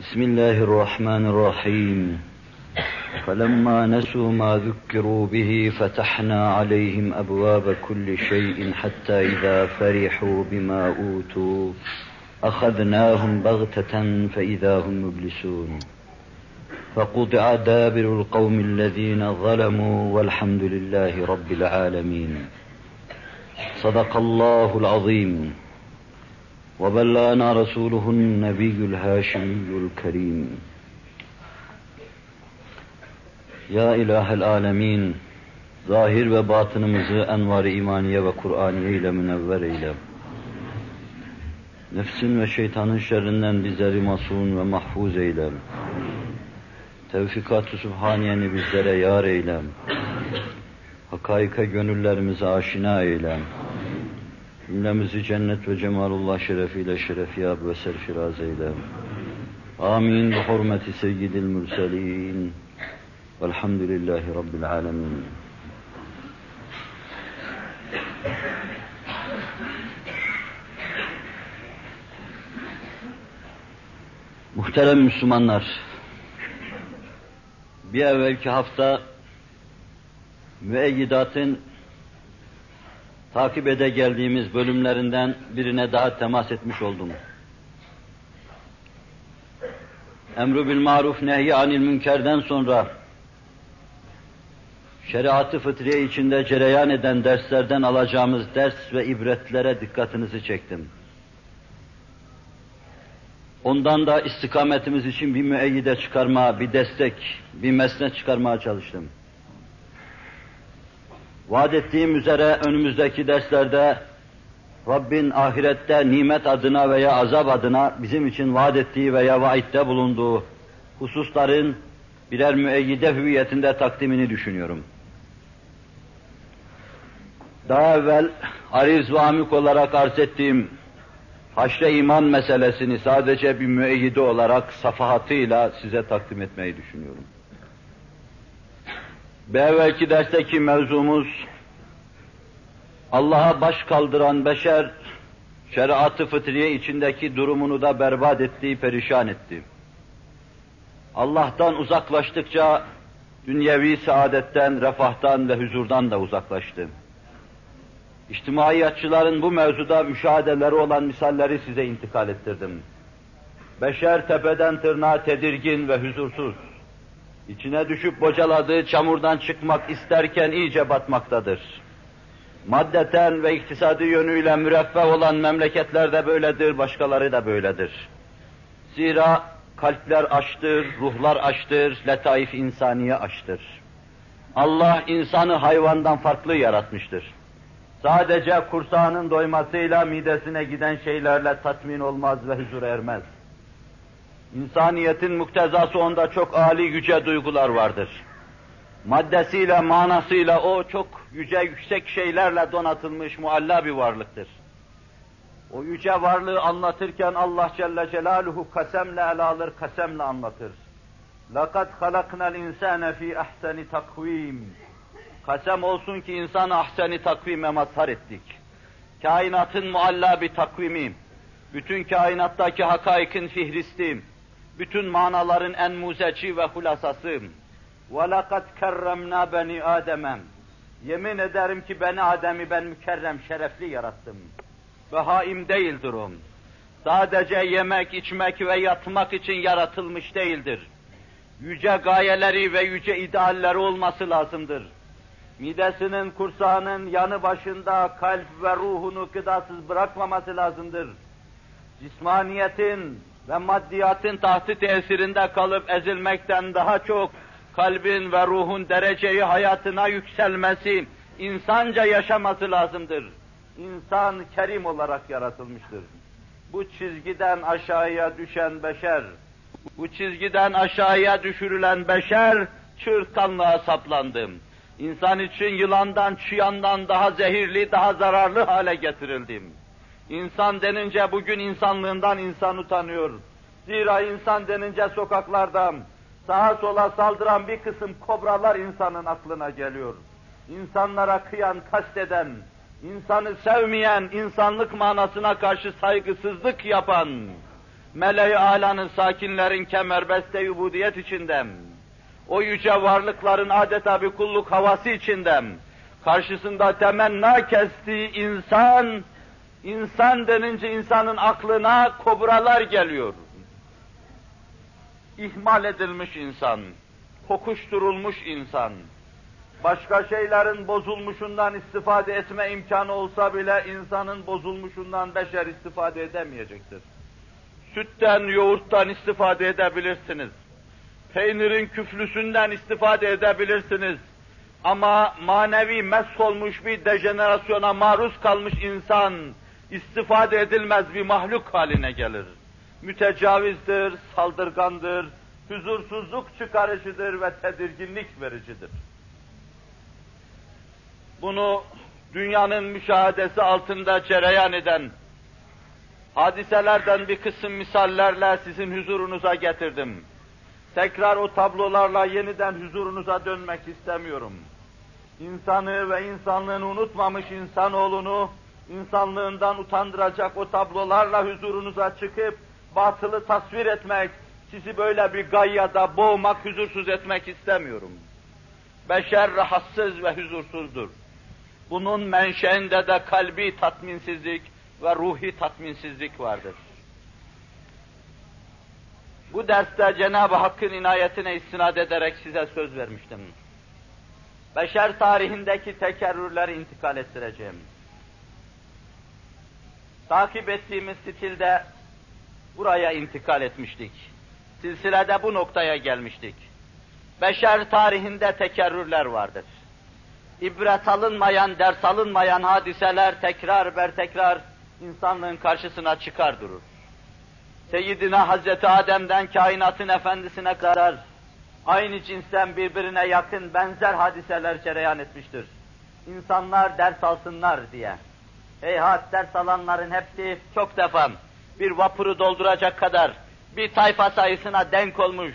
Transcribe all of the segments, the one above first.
بسم الله الرحمن الرحيم. فلما نسوا ما ذكروا به فتحنا عليهم أبواب كل شيء حتى إذا فرحوا بما أوتوا. أخذناهم بغتة فإذا هم مبلسون. فقطع دابر القوم الذين ظلموا والحمد لله رب العالمين. صدق الله العظيم. وبلغنا رسوله النبي الهاشمي الكريم Ya İlahel Alemin, zahir ve batınımızı envar-ı imaniye ve Kur'aniye ile münevver eyle. Nefsin ve şeytanın şerrinden bizleri masum ve mahfuz eyle. Tevfikat-ı Sübhaniyeni bizlere yar eyle. Hakaika gönüllerimize aşina eyle. Cümlemizi cennet ve cemalullah şerefiyle şerefiyab ve serfiraz eyle. Amin. Bi hurmeti seyyidil mürselin. Velhamdülillahi Rabbil alemin. Muhterem Müslümanlar, bir evvelki hafta müeyyidatın takip ede geldiğimiz bölümlerinden birine daha temas etmiş oldum. Emru bil maruf nehy anil münkerden sonra şeriatı fıtriye içinde cereyan eden derslerden alacağımız ders ve ibretlere dikkatinizi çektim. Ondan da istikametimiz için bir müeyyide çıkarma, bir destek, bir mesne çıkarmaya çalıştım. Vaat ettiğim üzere önümüzdeki derslerde Rabbin ahirette nimet adına veya azap adına bizim için vaat ettiği veya vaitte bulunduğu hususların birer müeyyide hüviyetinde takdimini düşünüyorum. Daha evvel ariz ve amik olarak arz ettiğim haşre iman meselesini sadece bir müeyyide olarak safahatıyla size takdim etmeyi düşünüyorum. Bir evvelki dersteki mevzumuz Allah'a baş kaldıran beşer şeriatı fıtriye içindeki durumunu da berbat ettiği perişan etti. Allah'tan uzaklaştıkça dünyevi saadetten, refahtan ve huzurdan da uzaklaştı. İçtimaiyatçıların bu mevzuda müşahedeleri olan misalleri size intikal ettirdim. Beşer tepeden tırnağa tedirgin ve huzursuz. İçine düşüp bocaladığı çamurdan çıkmak isterken iyice batmaktadır. Maddeten ve iktisadi yönüyle müreffeh olan memleketlerde böyledir, başkaları da böyledir. Zira kalpler açtır, ruhlar açtır, letaif insaniye açtır. Allah insanı hayvandan farklı yaratmıştır. Sadece kursağının doymasıyla midesine giden şeylerle tatmin olmaz ve huzur ermez. İnsaniyetin muktezası onda çok âli yüce duygular vardır. Maddesiyle, manasıyla o çok yüce, yüksek şeylerle donatılmış mualla bir varlıktır. O yüce varlığı anlatırken Allah Celle Celaluhu kasemle ele alır, kasemle anlatır. لَقَدْ خَلَقْنَا الْاِنْسَانَ ف۪ي اَحْسَنِ takvim. Kasem olsun ki insanı ahseni takvime mazhar ettik. Kainatın mualla bir takvimi, bütün kainattaki hakaikin fihristi, bütün manaların en muzeci ve hulasası. وَلَقَدْ كَرَّمْنَا بَنِي آدَمًا Yemin ederim ki beni Adem'i ben mükerrem, şerefli yarattım. Behaim değildir o. Sadece yemek, içmek ve yatmak için yaratılmış değildir. Yüce gayeleri ve yüce idealleri olması lazımdır. Midesinin, kursağının yanı başında kalp ve ruhunu gıdasız bırakmaması lazımdır. Cismaniyetin ve maddiyatın tahtı tesirinde kalıp ezilmekten daha çok kalbin ve ruhun dereceyi hayatına yükselmesi, insanca yaşaması lazımdır. İnsan kerim olarak yaratılmıştır. Bu çizgiden aşağıya düşen beşer, Bu çizgiden aşağıya düşürülen beşer çırtkanlığa saplandı. İnsan için yılandan, çıyandan daha zehirli, daha zararlı hale getirildim. İnsan denince bugün insanlığından insan utanıyor. Zira insan denince sokaklarda sağa sola saldıran bir kısım kobralar insanın aklına geliyor. İnsanlara kıyan, kasteden, insanı sevmeyen, insanlık manasına karşı saygısızlık yapan, meleği alanın sakinlerin kemerbeste ubudiyet içinde, o yüce varlıkların adeta bir kulluk havası içinde, karşısında temenna kestiği insan, insan denince insanın aklına kobralar geliyor. İhmal edilmiş insan, kokuşturulmuş insan, başka şeylerin bozulmuşundan istifade etme imkanı olsa bile insanın bozulmuşundan beşer istifade edemeyecektir. Sütten, yoğurttan istifade edebilirsiniz. Peynirin küflüsünden istifade edebilirsiniz. Ama manevi mesh olmuş bir dejenerasyona maruz kalmış insan istifade edilmez bir mahluk haline gelir. Mütecavizdir, saldırgandır, huzursuzluk çıkarıcıdır ve tedirginlik vericidir. Bunu dünyanın müşahadesi altında cereyan eden hadiselerden bir kısım misallerle sizin huzurunuza getirdim. Tekrar o tablolarla yeniden huzurunuza dönmek istemiyorum. İnsanı ve insanlığını unutmamış insanoğlunu, insanlığından utandıracak o tablolarla huzurunuza çıkıp batılı tasvir etmek, sizi böyle bir gayyada boğmak, huzursuz etmek istemiyorum. Beşer rahatsız ve huzursuzdur. Bunun menşeinde de kalbi tatminsizlik ve ruhi tatminsizlik vardır. Bu derste Cenab-ı Hakk'ın inayetine istinad ederek size söz vermiştim. Beşer tarihindeki tekerrürleri intikal ettireceğim. Takip ettiğimiz stilde buraya intikal etmiştik. Silsilede bu noktaya gelmiştik. Beşer tarihinde tekerrürler vardır. İbret alınmayan, ders alınmayan hadiseler tekrar ber tekrar insanlığın karşısına çıkar durur. Seyyidina Hazreti Adem'den kainatın efendisine kadar aynı cinsten birbirine yakın benzer hadiseler cereyan etmiştir. İnsanlar ders alsınlar diye. Heyhat ders alanların hepsi çok defa bir vapuru dolduracak kadar bir tayfa sayısına denk olmuş,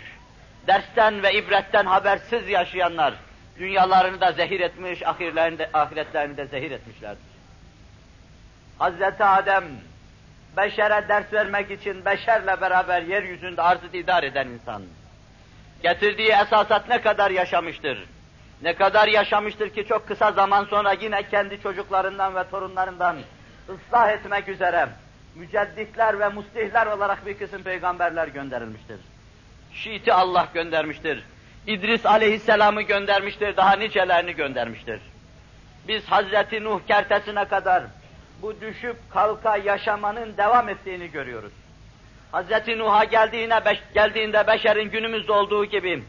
dersten ve ibretten habersiz yaşayanlar, dünyalarını da zehir etmiş, ahirlerini de, ahiretlerini de zehir etmişlerdir. Hazreti Adem, beşere ders vermek için beşerle beraber yeryüzünde arzı idare eden insan. Getirdiği esasat ne kadar yaşamıştır? Ne kadar yaşamıştır ki çok kısa zaman sonra yine kendi çocuklarından ve torunlarından ıslah etmek üzere mücedditler ve mustihler olarak bir kısım peygamberler gönderilmiştir. Şiit'i Allah göndermiştir. İdris aleyhisselamı göndermiştir, daha nicelerini göndermiştir. Biz Hazreti Nuh kertesine kadar bu düşüp kalka yaşamanın devam ettiğini görüyoruz. Hazreti Nuh'a geldiğine, geldiğinde beşerin günümüzde olduğu gibi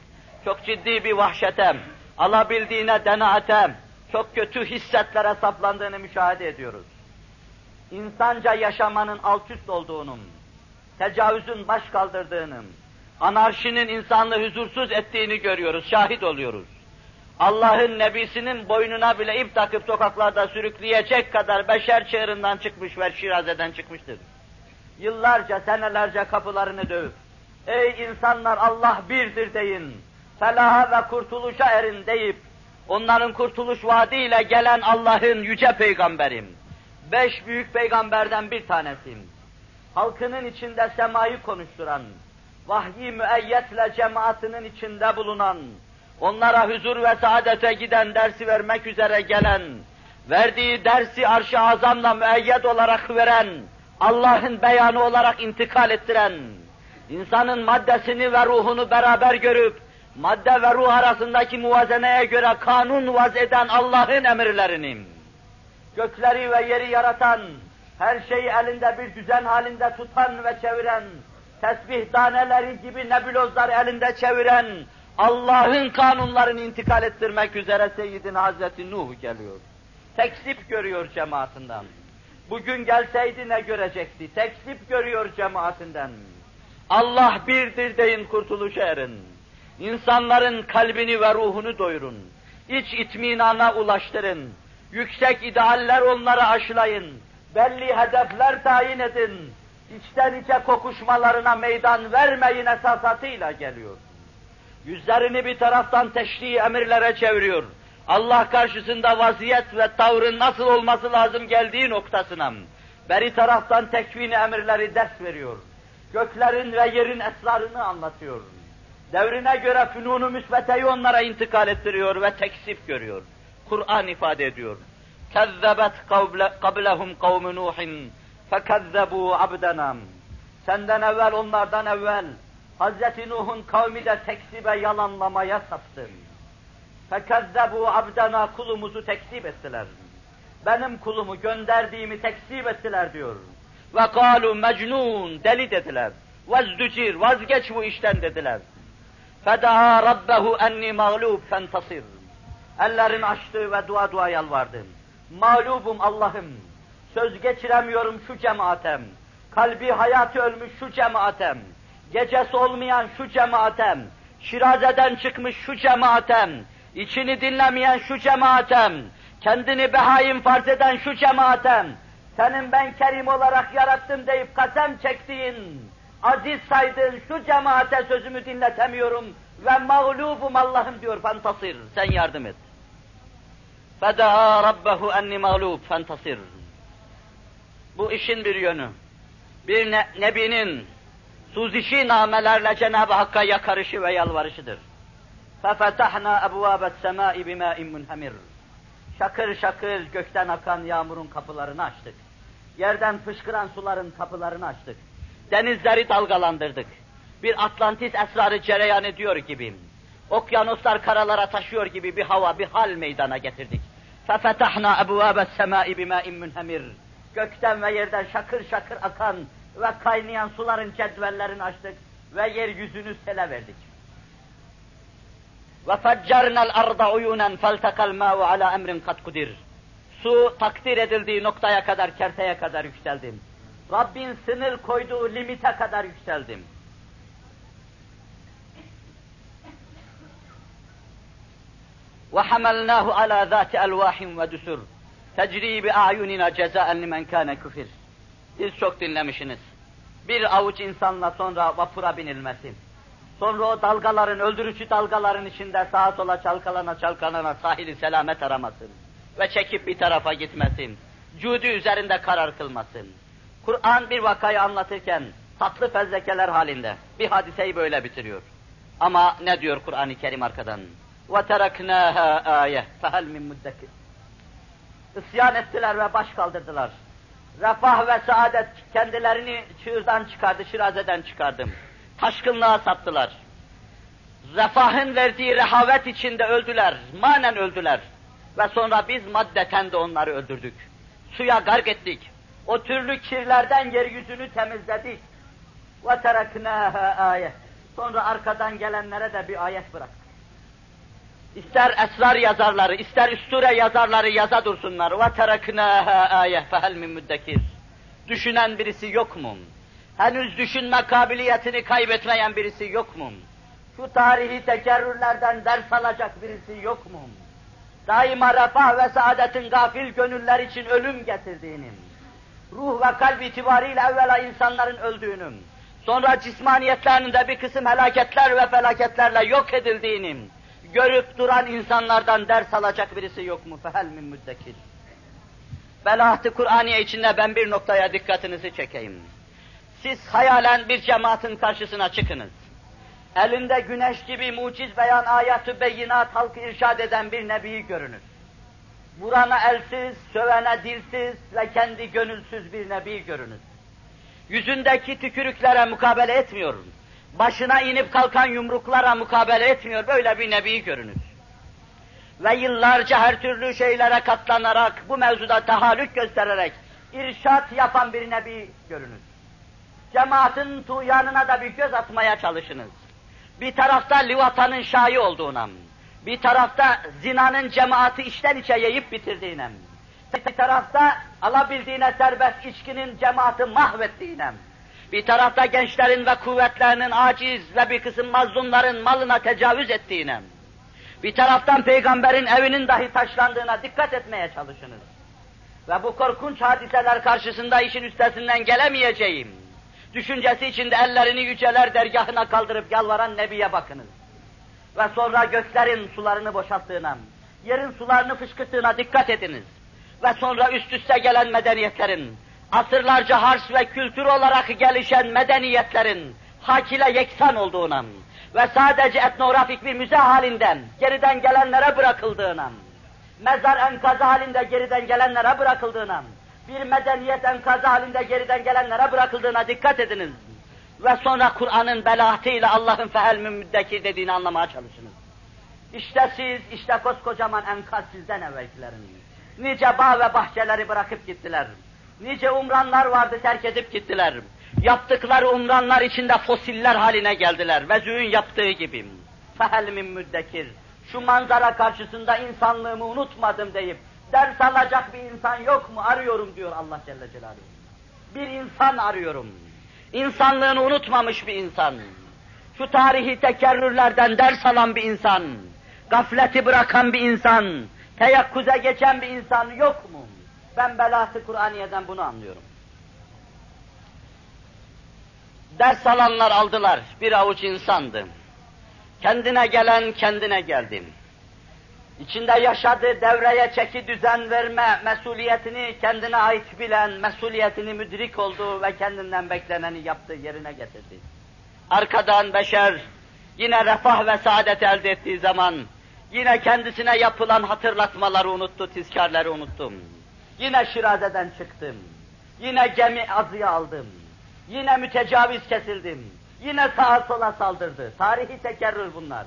çok ciddi bir vahşete, alabildiğine denaate, çok kötü hissetlere saplandığını müşahede ediyoruz. İnsanca yaşamanın alt üst olduğunu, tecavüzün baş kaldırdığını, anarşinin insanlığı huzursuz ettiğini görüyoruz, şahit oluyoruz. Allah'ın nebisinin boynuna bile ip takıp sokaklarda sürükleyecek kadar beşer çığırından çıkmış ve şirazeden çıkmıştır. Yıllarca, senelerce kapılarını dövüp, ey insanlar Allah birdir deyin, felaha ve kurtuluşa erin deyip, onların kurtuluş vaadiyle gelen Allah'ın yüce peygamberim. Beş büyük peygamberden bir tanesiyim. Halkının içinde semayı konuşturan, vahyi müeyyetle cemaatinin içinde bulunan, onlara huzur ve saadete giden dersi vermek üzere gelen, verdiği dersi arş-ı azamla müeyyed olarak veren, Allah'ın beyanı olarak intikal ettiren, insanın maddesini ve ruhunu beraber görüp, madde ve ruh arasındaki muvazeneye göre kanun vaz eden Allah'ın emirlerini, gökleri ve yeri yaratan, her şeyi elinde bir düzen halinde tutan ve çeviren, tesbih taneleri gibi nebulozlar elinde çeviren, Allah'ın kanunlarını intikal ettirmek üzere Seyyidina Hazreti Nuh geliyor. Teksip görüyor cemaatinden. Bugün gelseydi ne görecekti? Teksip görüyor cemaatinden. Allah birdir deyin kurtuluşa erin. İnsanların kalbini ve ruhunu doyurun. İç itminana ulaştırın. Yüksek idealler onlara aşılayın. Belli hedefler tayin edin. İçten içe kokuşmalarına meydan vermeyin esasatıyla geliyor. Yüzlerini bir taraftan teşri emirlere çeviriyor. Allah karşısında vaziyet ve tavrın nasıl olması lazım geldiği noktasına. Beri taraftan tekvini emirleri ders veriyor. Göklerin ve yerin esrarını anlatıyor. Devrine göre fünunu müsbeteyi onlara intikal ettiriyor ve teksif görüyor. Kur'an ifade ediyor. Kezzebet kablehum kavmu Nuhin fekezzebu abdenam. Senden evvel onlardan evvel Hz. Nuh'un kavmi de tekzibe yalanlamaya saptı. Fekezzebu abdena kulumuzu tekzip ettiler. Benim kulumu gönderdiğimi tekzip ettiler diyor. Ve kalu mecnun deli dediler. Vazducir vazgeç bu işten dediler. Fedaa rabbehu enni mağlub fentasir. Ellerini açtı ve dua dua yalvardı. Mağlubum Allah'ım. Söz geçiremiyorum şu cemaatem. Kalbi hayatı ölmüş şu cemaatem. Gecesi olmayan şu cemaatem. Şiraze'den çıkmış şu cemaatem. içini dinlemeyen şu cemaatem. Kendini behaim farz eden şu cemaatem. Senin ben kerim olarak yarattım deyip kasem çektiğin, aziz saydığın şu cemaate sözümü dinletemiyorum ve mağlubum Allah'ım diyor fantasir. Sen yardım et. Fedaa rabbehu enni mağlub fantasir. Bu işin bir yönü. Bir ne, nebinin suzişi namelerle Cenab-ı Hakk'a yakarışı ve yalvarışıdır. فَفَتَحْنَا أَبْوَابَ السَّمَاءِ بِمَاءٍ مُنْهَمِرٍ Şakır şakır gökten akan yağmurun kapılarını açtık. Yerden fışkıran suların kapılarını açtık. Denizleri dalgalandırdık. Bir Atlantis esrarı cereyan ediyor gibi. Okyanuslar karalara taşıyor gibi bir hava, bir hal meydana getirdik. فَفَتَحْنَا أَبْوَابَ السَّمَاءِ بِمَاءٍ مُنْهَمِرٍ Gökten ve yerden şakır şakır akan ve kaynayan suların cedvellerini açtık ve yeryüzünü sele verdik. وَفَجَّرْنَا الْأَرْضَ عُيُونًا فَالْتَقَى الْمَاءُ عَلَى اَمْرٍ قَدْ قُدِرٍ Su takdir edildiği noktaya kadar, kerteye kadar yükseldim. Rabbin sınır koyduğu limite kadar yükseldim. وَحَمَلْنَاهُ عَلَى ذَاتِ أَلْوَاحٍ وَدُسُرٍ تَجْرِي بِأَعْيُنِنَا جَزَاءً لِمَنْ كَانَ küfür. Siz çok dinlemişsiniz. Bir avuç insanla sonra vapura binilmesi. Sonra o dalgaların, öldürücü dalgaların içinde sağa sola çalkalana çalkalana sahili selamet aramasın. Ve çekip bir tarafa gitmesin. Cudi üzerinde karar kılmasın. Kur'an bir vakayı anlatırken tatlı fezlekeler halinde bir hadiseyi böyle bitiriyor. Ama ne diyor Kur'an-ı Kerim arkadan? وَتَرَكْنَاهَا آيَةً فَهَلْ مِنْ مُدَّكِرٍ İsyan ettiler ve baş kaldırdılar. Refah ve saadet kendilerini çığırdan çıkardı, şirazeden çıkardım. Taşkınlığa saptılar. Refahın verdiği rehavet içinde öldüler, manen öldüler. Ve sonra biz maddeten de onları öldürdük. Suya gark ettik. O türlü kirlerden yeryüzünü temizledik. وَتَرَكْنَاهَا ayet. Sonra arkadan gelenlere de bir ayet bıraktık. İster esrar yazarları, ister üsture yazarları yaza dursunlar. وَتَرَكْنَاهَا ayet فَهَلْ مِنْ müddekir. Düşünen birisi yok mu? Henüz düşünme kabiliyetini kaybetmeyen birisi yok mu? Şu tarihi tekerrürlerden ders alacak birisi yok mu? Daima refah ve saadetin gafil gönüller için ölüm getirdiğini, ruh ve kalp itibariyle evvela insanların öldüğünü, sonra cismaniyetlerinde bir kısım helaketler ve felaketlerle yok edildiğini, görüp duran insanlardan ders alacak birisi yok mu? Fehel min müddekir. Belahat-ı Kur'aniye içinde ben bir noktaya dikkatinizi çekeyim. Siz hayalen bir cemaatin karşısına çıkınız. Elinde güneş gibi muciz beyan ayatı beyinat halkı irşad eden bir nebiyi görünür. Vurana elsiz, sövene dilsiz ve kendi gönülsüz bir nebi görünür. Yüzündeki tükürüklere mukabele etmiyor. Başına inip kalkan yumruklara mukabele etmiyor. Böyle bir nebi görünür. Ve yıllarca her türlü şeylere katlanarak, bu mevzuda tahallük göstererek irşat yapan bir nebi görünür. Cemaatin tuğyanına da bir göz atmaya çalışınız. Bir tarafta livatanın şahi olduğuna, bir tarafta zinanın cemaati içten içe yiyip bitirdiğine, bir tarafta alabildiğine serbest içkinin cemaati mahvettiğine, bir tarafta gençlerin ve kuvvetlerinin aciz ve bir kısım mazlumların malına tecavüz ettiğine, bir taraftan peygamberin evinin dahi taşlandığına dikkat etmeye çalışınız. Ve bu korkunç hadiseler karşısında işin üstesinden gelemeyeceğim. Düşüncesi içinde ellerini yüceler dergahına kaldırıp yalvaran Nebi'ye bakınız. Ve sonra göklerin sularını boşalttığına, yerin sularını fışkırttığına dikkat ediniz. Ve sonra üst üste gelen medeniyetlerin, asırlarca harç ve kültür olarak gelişen medeniyetlerin hak ile yeksan olduğuna ve sadece etnografik bir müze halinden geriden gelenlere bırakıldığına, mezar enkazı halinde geriden gelenlere bırakıldığına, bir medeniyet enkazı halinde geriden gelenlere bırakıldığına dikkat ediniz. Ve sonra Kur'an'ın belaatıyla Allah'ın feel müddekir dediğini anlamaya çalışınız. İşte siz, işte koskocaman enkaz sizden evvelkilerin. Nice bağ ve bahçeleri bırakıp gittiler. Nice umranlar vardı terk edip gittiler. Yaptıkları umranlar içinde fosiller haline geldiler. Vezüğün yaptığı gibi. Fehel min müddekir. Şu manzara karşısında insanlığımı unutmadım deyip ders alacak bir insan yok mu arıyorum diyor Allah Celle Celaluhu. Bir insan arıyorum. İnsanlığını unutmamış bir insan. Şu tarihi tekerrürlerden ders alan bir insan. Gafleti bırakan bir insan. Teyakkuze geçen bir insan yok mu? Ben belası Kur'aniye'den bunu anlıyorum. Ders alanlar aldılar, bir avuç insandı. Kendine gelen kendine geldi. İçinde yaşadığı devreye çeki düzen verme mesuliyetini kendine ait bilen, mesuliyetini müdrik oldu ve kendinden bekleneni yaptı, yerine getirdi. Arkadan beşer yine refah ve saadet elde ettiği zaman yine kendisine yapılan hatırlatmaları unuttu, tizkarları unuttum. Yine Şiraze'den çıktım. Yine gemi azıya aldım. Yine mütecaviz kesildim. Yine sağa sola saldırdı. Tarihi tekerrür bunlar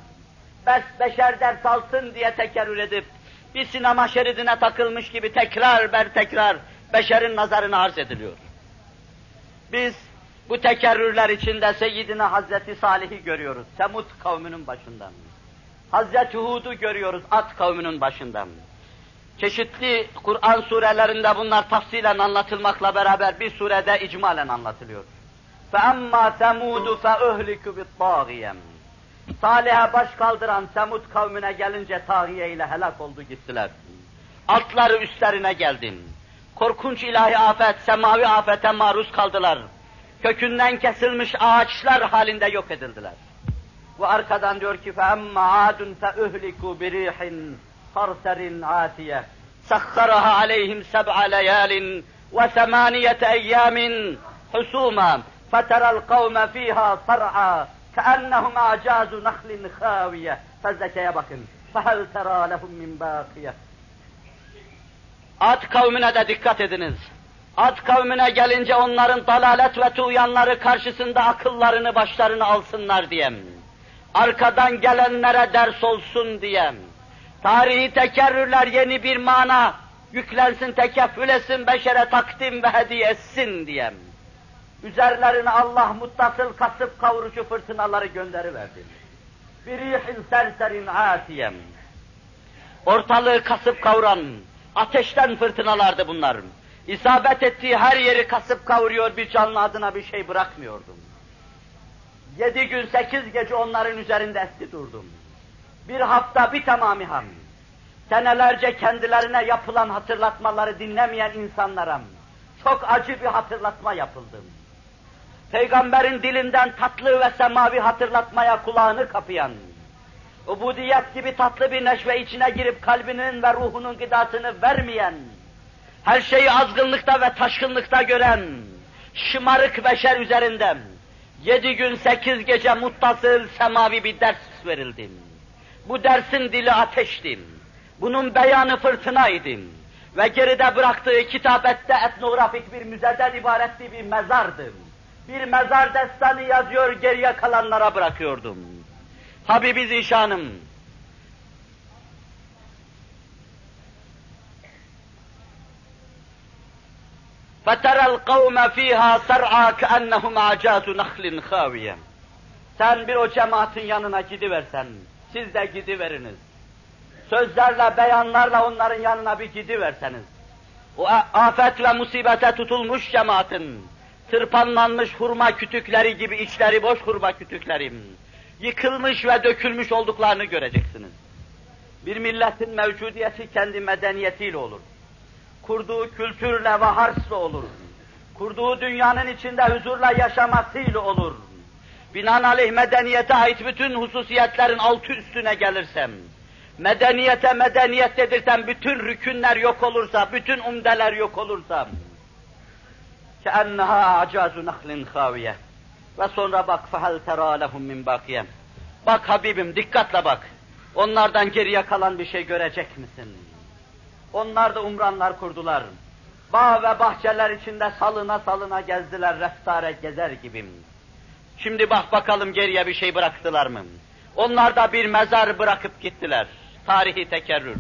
Beş, beşer ders alsın diye tekerrür edip, bir sinema şeridine takılmış gibi tekrar ber tekrar beşerin nazarına arz ediliyor. Biz bu tekerrürler içinde Seyyidina Hazreti Salih'i görüyoruz. Semud kavminin başından. Hazreti Hud'u görüyoruz At kavminin başından. Çeşitli Kur'an surelerinde bunlar tafsilen anlatılmakla beraber bir surede icmalen anlatılıyor. فَاَمَّا ثَمُودُ فَاُهْلِكُ بِالطَّاغِيَمْ Salih'e baş kaldıran Semud kavmine gelince tağiye ile helak oldu gittiler. Altları üstlerine geldim. Korkunç ilahi afet, semavi afete maruz kaldılar. Kökünden kesilmiş ağaçlar halinde yok edildiler. Ve arkadan diyor ki فَاَمَّا عَادٌ فَاُهْلِكُوا بِرِيحٍ صَرْسَرٍ عَاتِيَةٍ سَخَّرَهَا عَلَيْهِمْ سَبْعَ لَيَالٍ وَثَمَانِيَةَ اَيَّامٍ حُسُومًا فَتَرَى الْقَوْمَ ف۪يهَا صَرْعًا كَأَنَّهُمْ اَعْجَازُ نَخْلٍ خَاوِيَةٍ Fezzeke'ye bakın. فَهَلْ تَرَى لَهُمْ مِنْ بَاقِيَةٍ Ad kavmine de dikkat ediniz. Ad kavmine gelince onların dalalet ve tuğyanları karşısında akıllarını başlarını alsınlar diyem. Arkadan gelenlere ders olsun diyem. Tarihi tekerrürler yeni bir mana yüklensin, tekeffül etsin, beşere takdim ve hediye etsin diyem. Üzerlerine Allah muttasıl kasıp kavurucu fırtınaları gönderiverdi. Bir rihin serserin atiyem. Ortalığı kasıp kavuran, ateşten fırtınalardı bunlar. İsabet ettiği her yeri kasıp kavuruyor, bir canlı adına bir şey bırakmıyordum. Yedi gün, sekiz gece onların üzerinde etti durdum. Bir hafta bir tamamiham. Senelerce kendilerine yapılan hatırlatmaları dinlemeyen insanlara çok acı bir hatırlatma yapıldı. Peygamberin dilinden tatlı ve semavi hatırlatmaya kulağını kapayan, ubudiyet gibi tatlı bir neşve içine girip kalbinin ve ruhunun gıdasını vermeyen, her şeyi azgınlıkta ve taşkınlıkta gören, şımarık beşer üzerinden, yedi gün sekiz gece muttasıl semavi bir ders verildi. Bu dersin dili ateşti. Bunun beyanı fırtınaydı. Ve geride bıraktığı kitabette etnografik bir müzeden ibaretli bir mezardı Bir mezar destanı yazıyor, geriye kalanlara bırakıyordum. Habibi Zişanım, فَتَرَى الْقَوْمَ ف۪يهَا سَرْعَا كَأَنَّهُمْ عَجَازُ نَخْلٍ خَاوِيًا Sen bir o cemaatin yanına gidiversen, siz de gidiveriniz. Sözlerle, beyanlarla onların yanına bir gidiverseniz, o afet ve musibete tutulmuş cemaatin, tırpanlanmış hurma kütükleri gibi içleri boş hurma kütüklerim, yıkılmış ve dökülmüş olduklarını göreceksiniz. Bir milletin mevcudiyeti kendi medeniyetiyle olur. Kurduğu kültürle ve harsla olur. Kurduğu dünyanın içinde huzurla yaşamasıyla olur. Binaenaleyh medeniyete ait bütün hususiyetlerin altı üstüne gelirsem, medeniyete medeniyet dedirten bütün rükünler yok olursa, bütün umdeler yok olursa, كَأَنَّهَا أَعْجَازُ نَخْلٍ خَاوِيَةٍ Ve sonra bak فَهَلْ تَرَى لَهُمْ مِنْ بَاقِيَةٍ Bak Habibim dikkatle bak. Onlardan geriye kalan bir şey görecek misin? Onlar da umranlar kurdular. Bağ ve bahçeler içinde salına salına gezdiler, reftare gezer gibim. Şimdi bak bakalım geriye bir şey bıraktılar mı? Onlar da bir mezar bırakıp gittiler. Tarihi tekerrür.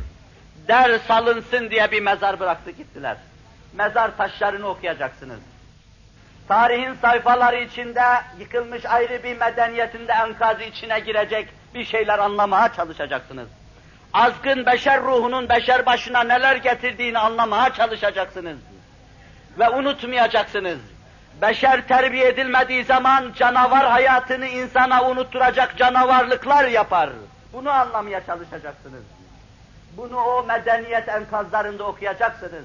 Der salınsın diye bir mezar bıraktı gittiler. Mezar taşlarını okuyacaksınız. Tarihin sayfaları içinde yıkılmış ayrı bir medeniyetinde enkazı içine girecek bir şeyler anlamaya çalışacaksınız. Azgın beşer ruhunun beşer başına neler getirdiğini anlamaya çalışacaksınız. Ve unutmayacaksınız. Beşer terbiye edilmediği zaman canavar hayatını insana unutturacak canavarlıklar yapar. Bunu anlamaya çalışacaksınız. Bunu o medeniyet enkazlarında okuyacaksınız.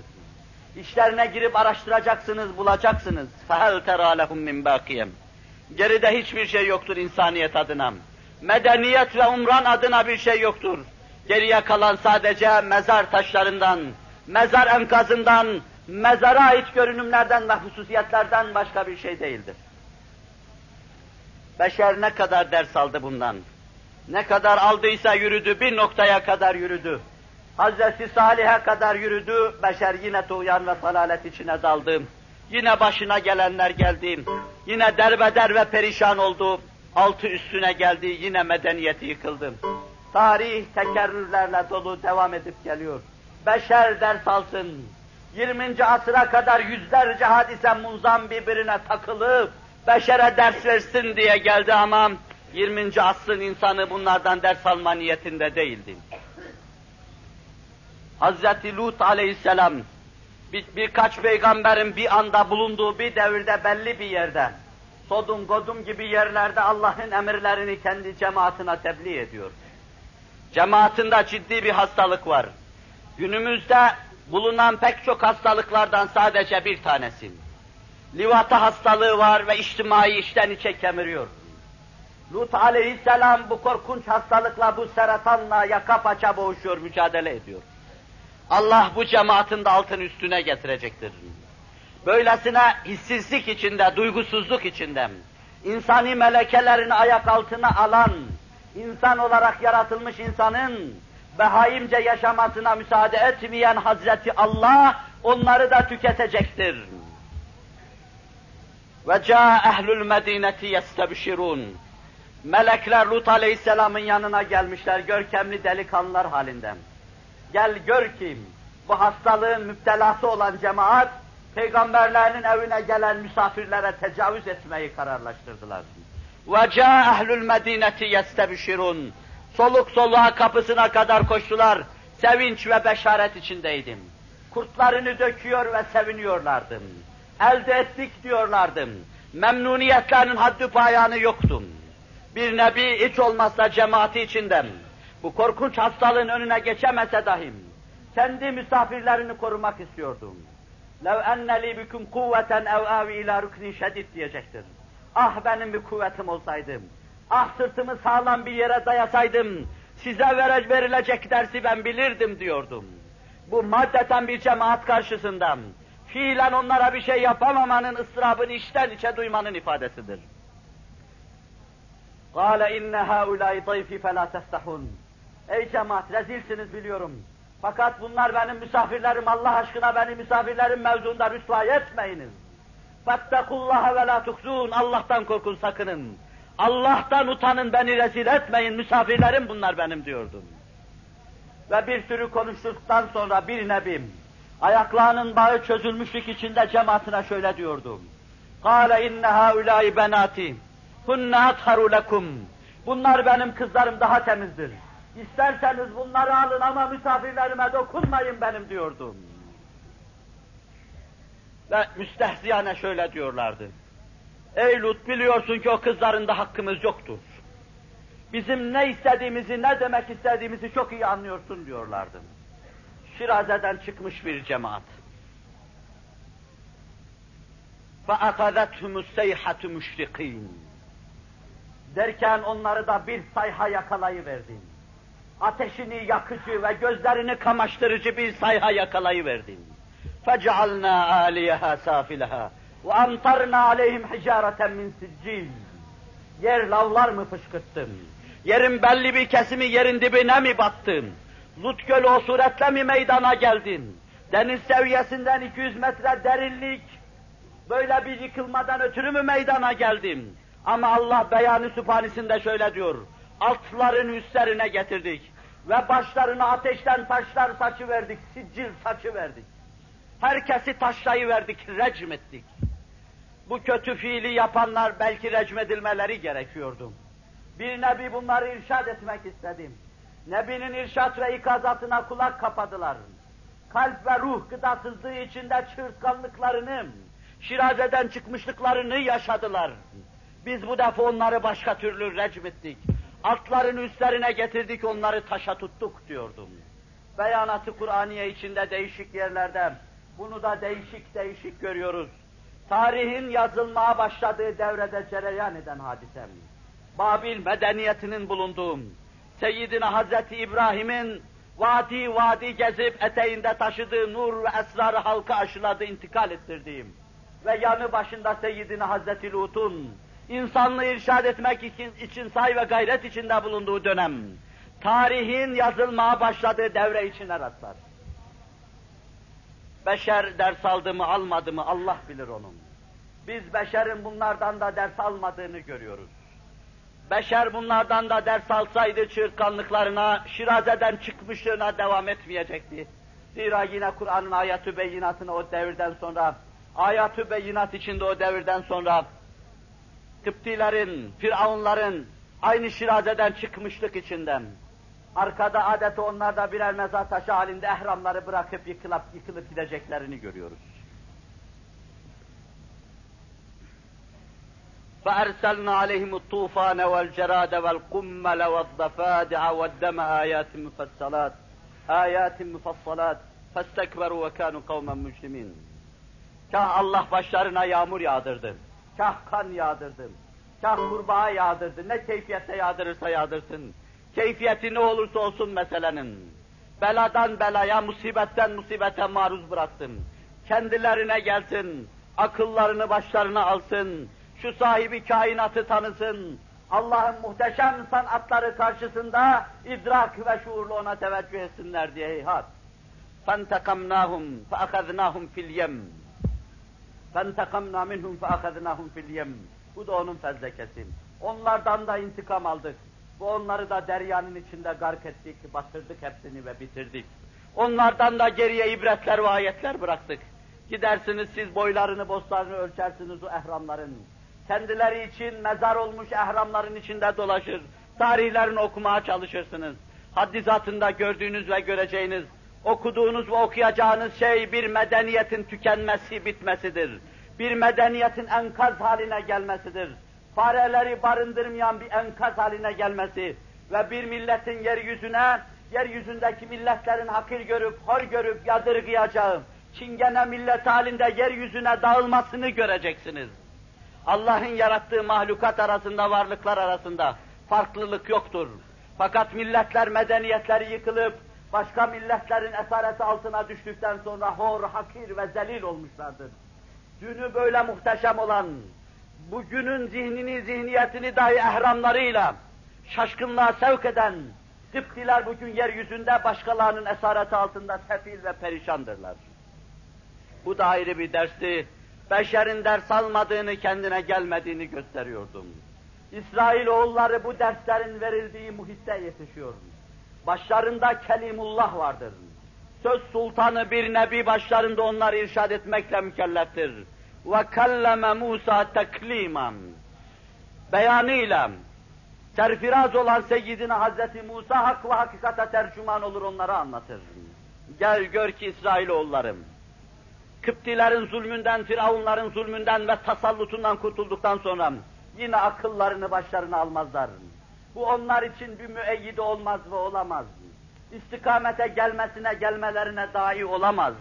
İşlerine girip araştıracaksınız, bulacaksınız. فَهَلْ تَرَى لَهُمْ مِنْ بَاقِيَمْ Geride hiçbir şey yoktur insaniyet adına. Medeniyet ve umran adına bir şey yoktur. Geriye kalan sadece mezar taşlarından, mezar enkazından, mezara ait görünümlerden ve hususiyetlerden başka bir şey değildir. Beşer ne kadar ders aldı bundan? Ne kadar aldıysa yürüdü, bir noktaya kadar yürüdü. Hazreti Salih'e kadar yürüdü, beşer yine tuğyan ve salalet içine daldı. Yine başına gelenler geldi. Yine derbeder ve perişan oldu. Altı üstüne geldi, yine medeniyeti yıkıldı. Tarih tekerrürlerle dolu devam edip geliyor. Beşer ders alsın. 20. asıra kadar yüzlerce hadise munzam birbirine takılıp beşere ders versin diye geldi ama 20. asrın insanı bunlardan ders alma niyetinde değildi. Hazreti Lut aleyhisselam bir, birkaç peygamberin bir anda bulunduğu bir devirde belli bir yerde Sodum Godum gibi yerlerde Allah'ın emirlerini kendi cemaatine tebliğ ediyor. Cemaatinde ciddi bir hastalık var. Günümüzde bulunan pek çok hastalıklardan sadece bir tanesi. Livata hastalığı var ve içtimai içten içe kemiriyor. Lut aleyhisselam bu korkunç hastalıkla, bu seratanla yaka paça boğuşuyor, mücadele ediyor. Allah bu cemaatin de altın üstüne getirecektir. Böylesine hissizlik içinde, duygusuzluk içinde, insani melekelerini ayak altına alan, insan olarak yaratılmış insanın behaimce yaşamasına müsaade etmeyen Hazreti Allah onları da tüketecektir. Ve ca ehlul medineti yestebşirun. Melekler Lut aleyhisselamın yanına gelmişler görkemli delikanlılar halinden. Gel gör ki bu hastalığın müptelası olan cemaat peygamberlerinin evine gelen misafirlere tecavüz etmeyi kararlaştırdılar. Ve ca ehlul medineti yestebşirun. Soluk soluğa kapısına kadar koştular. Sevinç ve beşaret içindeydim. Kurtlarını döküyor ve seviniyorlardım. Elde ettik diyorlardım. Memnuniyetlerinin haddi payanı yoktum. Bir nebi hiç olmazsa cemaati içinden bu korkunç hastalığın önüne geçemese dahim kendi misafirlerini korumak istiyordum. لَوْ اَنَّ لِي بِكُمْ قُوَّةً اَوْ اَوْ اِلٰى رُكْنٍ şedid diyecektir. Ah benim bir kuvvetim olsaydım, ah sırtımı sağlam bir yere dayasaydım, size vere, verilecek dersi ben bilirdim diyordum. Bu maddeten bir cemaat karşısında, fiilen onlara bir şey yapamamanın ıstırabını içten içe duymanın ifadesidir. قَالَ اِنَّ هَا اُولَٰي ضَيْفِ فَلَا تَسْتَحُونَ Ey cemaat rezilsiniz biliyorum. Fakat bunlar benim misafirlerim, Allah aşkına beni misafirlerim mevzuunda rüsva etmeyiniz. Fettekullaha ve la tukzun. Allah'tan korkun sakının. Allah'tan utanın beni rezil etmeyin misafirlerim bunlar benim diyordum. Ve bir sürü konuştuktan sonra bir nebim ayaklarının bağı çözülmüşlük içinde cemaatine şöyle diyordum. Kale inne haulâi benâti hunne atharu lekum. Bunlar benim kızlarım daha temizdir. İsterseniz bunları alın ama misafirlerime dokunmayın benim diyordum. Ve müstehziyane şöyle diyorlardı. Ey Lut biliyorsun ki o kızlarında hakkımız yoktur. Bizim ne istediğimizi, ne demek istediğimizi çok iyi anlıyorsun diyorlardı. Şiraze'den çıkmış bir cemaat. فَاَخَذَتْهُمُ السَّيْحَةُ مُشْرِقِينَ Derken onları da bir sayha yakalayıverdin. Ateşini yakıcı ve gözlerini kamaştırıcı bir sayha yakalayıverdin. فَجَعَلْنَا عَالِيَهَا سَافِلَهَا وَاَمْطَرْنَا عَلَيْهِمْ حِجَارَةً مِنْ سِجِّيلٍ Yer lavlar mı fışkırttım? Yerin belli bir kesimi yerin dibine mi battın? Lut Gölü o suretle mi meydana geldin? Deniz seviyesinden 200 metre derinlik, böyle bir yıkılmadan ötürü mü meydana geldim? Ama Allah beyanı süphanisinde şöyle diyor, altların üstlerine getirdik ve başlarına ateşten taşlar saçı verdik, siccil saçı verdik. Herkesi taşlayıverdik, recm ettik. Bu kötü fiili yapanlar belki recmedilmeleri gerekiyordu. Bir nebi bunları irşad etmek istedim. Nebinin irşat ve ikazatına kulak kapadılar. Kalp ve ruh gıdasızlığı içinde çırtkanlıklarını, şirazeden çıkmışlıklarını yaşadılar. Biz bu defa onları başka türlü recm ettik. Altların üstlerine getirdik, onları taşa tuttuk diyordum. Beyanatı Kur'aniye içinde değişik yerlerde, bunu da değişik değişik görüyoruz. Tarihin yazılmaya başladığı devrede cereyan eden hadisem. Babil medeniyetinin bulunduğu, Seyyidina Hazreti İbrahim'in vadi vadi gezip eteğinde taşıdığı nur ve esrarı halka aşıladı, intikal ettirdiğim ve yanı başında Seyyidina Hazreti Lut'un insanlığı irşad etmek için, için say ve gayret içinde bulunduğu dönem, tarihin yazılmaya başladığı devre içine rastlar. Beşer ders aldı mı almadı mı Allah bilir onun. Biz beşerin bunlardan da ders almadığını görüyoruz. Beşer bunlardan da ders alsaydı çırtkanlıklarına, şirazeden çıkmışlığına devam etmeyecekti. Zira yine Kur'an'ın ayatü beyinatını o devirden sonra, ayatü beyinat içinde o devirden sonra, Kıptilerin, Firavunların aynı şirazeden çıkmışlık içinden, arkada adeti onlar da birer mezar taşı halinde ehramları bırakıp yıkılıp, yıkılıp gideceklerini görüyoruz. فأرسلنا عليهم الطوفان والجراد والقمل والضفادع والدم آيات مفصلات آيات مفصلات فاستكبروا وكانوا قوما مجرمين Kah Allah başlarına yağmur yağdırdı, kah kan yağdırdı, kah kurbağa yağdırdı, ne keyfiyette yağdırırsa yağdırsın. Keyfiyeti ne olursa olsun meselenin. Beladan belaya, musibetten musibete maruz bıraktım. Kendilerine gelsin, akıllarını başlarına alsın, şu sahibi kainatı tanısın, Allah'ın muhteşem sanatları karşısında idrak ve şuurlu ona teveccüh etsinler diye heyhat. فَانْتَقَمْنَاهُمْ فَأَخَذْنَاهُمْ فِي الْيَمِّ فَانْتَقَمْنَا مِنْهُمْ فَأَخَذْنَاهُمْ فِي الْيَمِّ Bu da onun fezlekesi. Onlardan da intikam aldık. Bu onları da deryanın içinde gark ettik, batırdık hepsini ve bitirdik. Onlardan da geriye ibretler ve ayetler bıraktık. Gidersiniz siz boylarını, bostlarını ölçersiniz o ehramların kendileri için mezar olmuş ehramların içinde dolaşır, tarihlerini okumaya çalışırsınız. Haddizatında gördüğünüz ve göreceğiniz, okuduğunuz ve okuyacağınız şey bir medeniyetin tükenmesi, bitmesidir. Bir medeniyetin enkaz haline gelmesidir. Fareleri barındırmayan bir enkaz haline gelmesi ve bir milletin yeryüzüne, yeryüzündeki milletlerin hakir görüp, hor görüp yadırgayacağı, çingene millet halinde yeryüzüne dağılmasını göreceksiniz. Allah'ın yarattığı mahlukat arasında, varlıklar arasında farklılık yoktur. Fakat milletler, medeniyetleri yıkılıp, başka milletlerin esareti altına düştükten sonra hor, hakir ve zelil olmuşlardır. Dünü böyle muhteşem olan, bugünün zihnini, zihniyetini dahi ehramlarıyla şaşkınlığa sevk eden Kıptiler bugün yeryüzünde başkalarının esareti altında sefil ve perişandırlar. Bu da ayrı bir dersti beşerin ders almadığını, kendine gelmediğini gösteriyordum. İsrail oğulları bu derslerin verildiği muhitte yetişiyor. Başlarında Kelimullah vardır. Söz sultanı bir nebi başlarında onları irşad etmekle mükelleftir. Ve kalleme Musa teklimen. Beyanıyla serfiraz olan Seyyidina Hazreti Musa hak ve hakikate tercüman olur onlara anlatır. Gel gör ki İsrail oğullarım Kıptilerin zulmünden, Firavunların zulmünden ve tasallutundan kurtulduktan sonra yine akıllarını başlarına almazlar. Bu onlar için bir müeyyide olmaz ve olamaz. İstikamete gelmesine, gelmelerine dahi olamaz.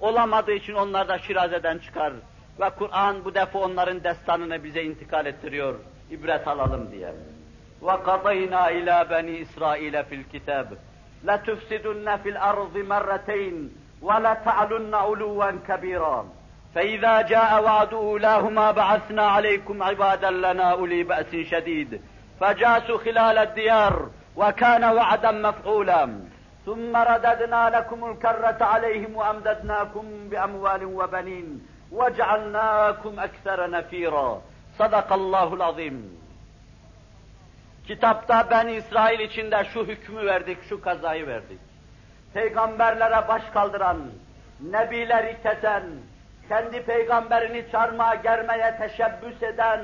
Olamadığı için onlar da şirazeden çıkar. Ve Kur'an bu defa onların destanını bize intikal ettiriyor. İbret alalım diye. وَقَضَيْنَا إِلَى بَنِي إِسْرَائِيلَ فِي الْكِتَابِ لَتُفْسِدُنَّ فِي الْأَرْضِ مَرَّتَيْنِ وَلَتَعْلُنَّ عُلُوًّا كَبِيرًا فإذا جاء وعد أولاهما بعثنا عليكم عبادا لنا أولي بأس شديد فجاسوا خلال الديار وكان وعدا مفعولا ثم رددنا لكم الكرة عليهم وأمددناكم بأموال وبنين وجعلناكم أكثر نفيرا صدق الله العظيم Kitapta ben İsrail içinde şu hükmü verdik, şu kazayı verdik. Peygamberlere baş kaldıran, nebileri kesen, kendi peygamberini çarmıha germeye teşebbüs eden,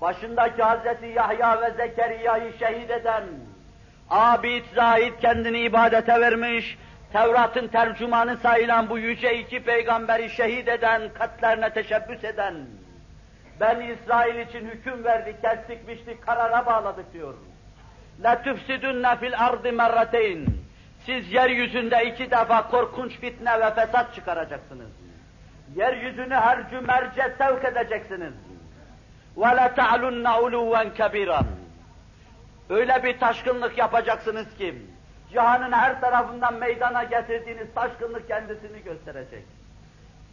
başındaki Hazreti Yahya ve Zekeriya'yı şehit eden, abid zahid kendini ibadete vermiş, Tevrat'ın tercümanı sayılan bu yüce iki peygamberi şehit eden, katlerine teşebbüs eden, ben İsrail için hüküm verdik, kestik, biçtik, karara bağladık diyor. لَتُفْسِدُنَّ fil ardı merrateyn. Siz yeryüzünde iki defa korkunç fitne ve fesat çıkaracaksınız. Yeryüzünü her cümerce sevk edeceksiniz. وَلَتَعْلُنَّ عُلُوًّا كَبِيرًا Öyle bir taşkınlık yapacaksınız ki, cihanın her tarafından meydana getirdiğiniz taşkınlık kendisini gösterecek.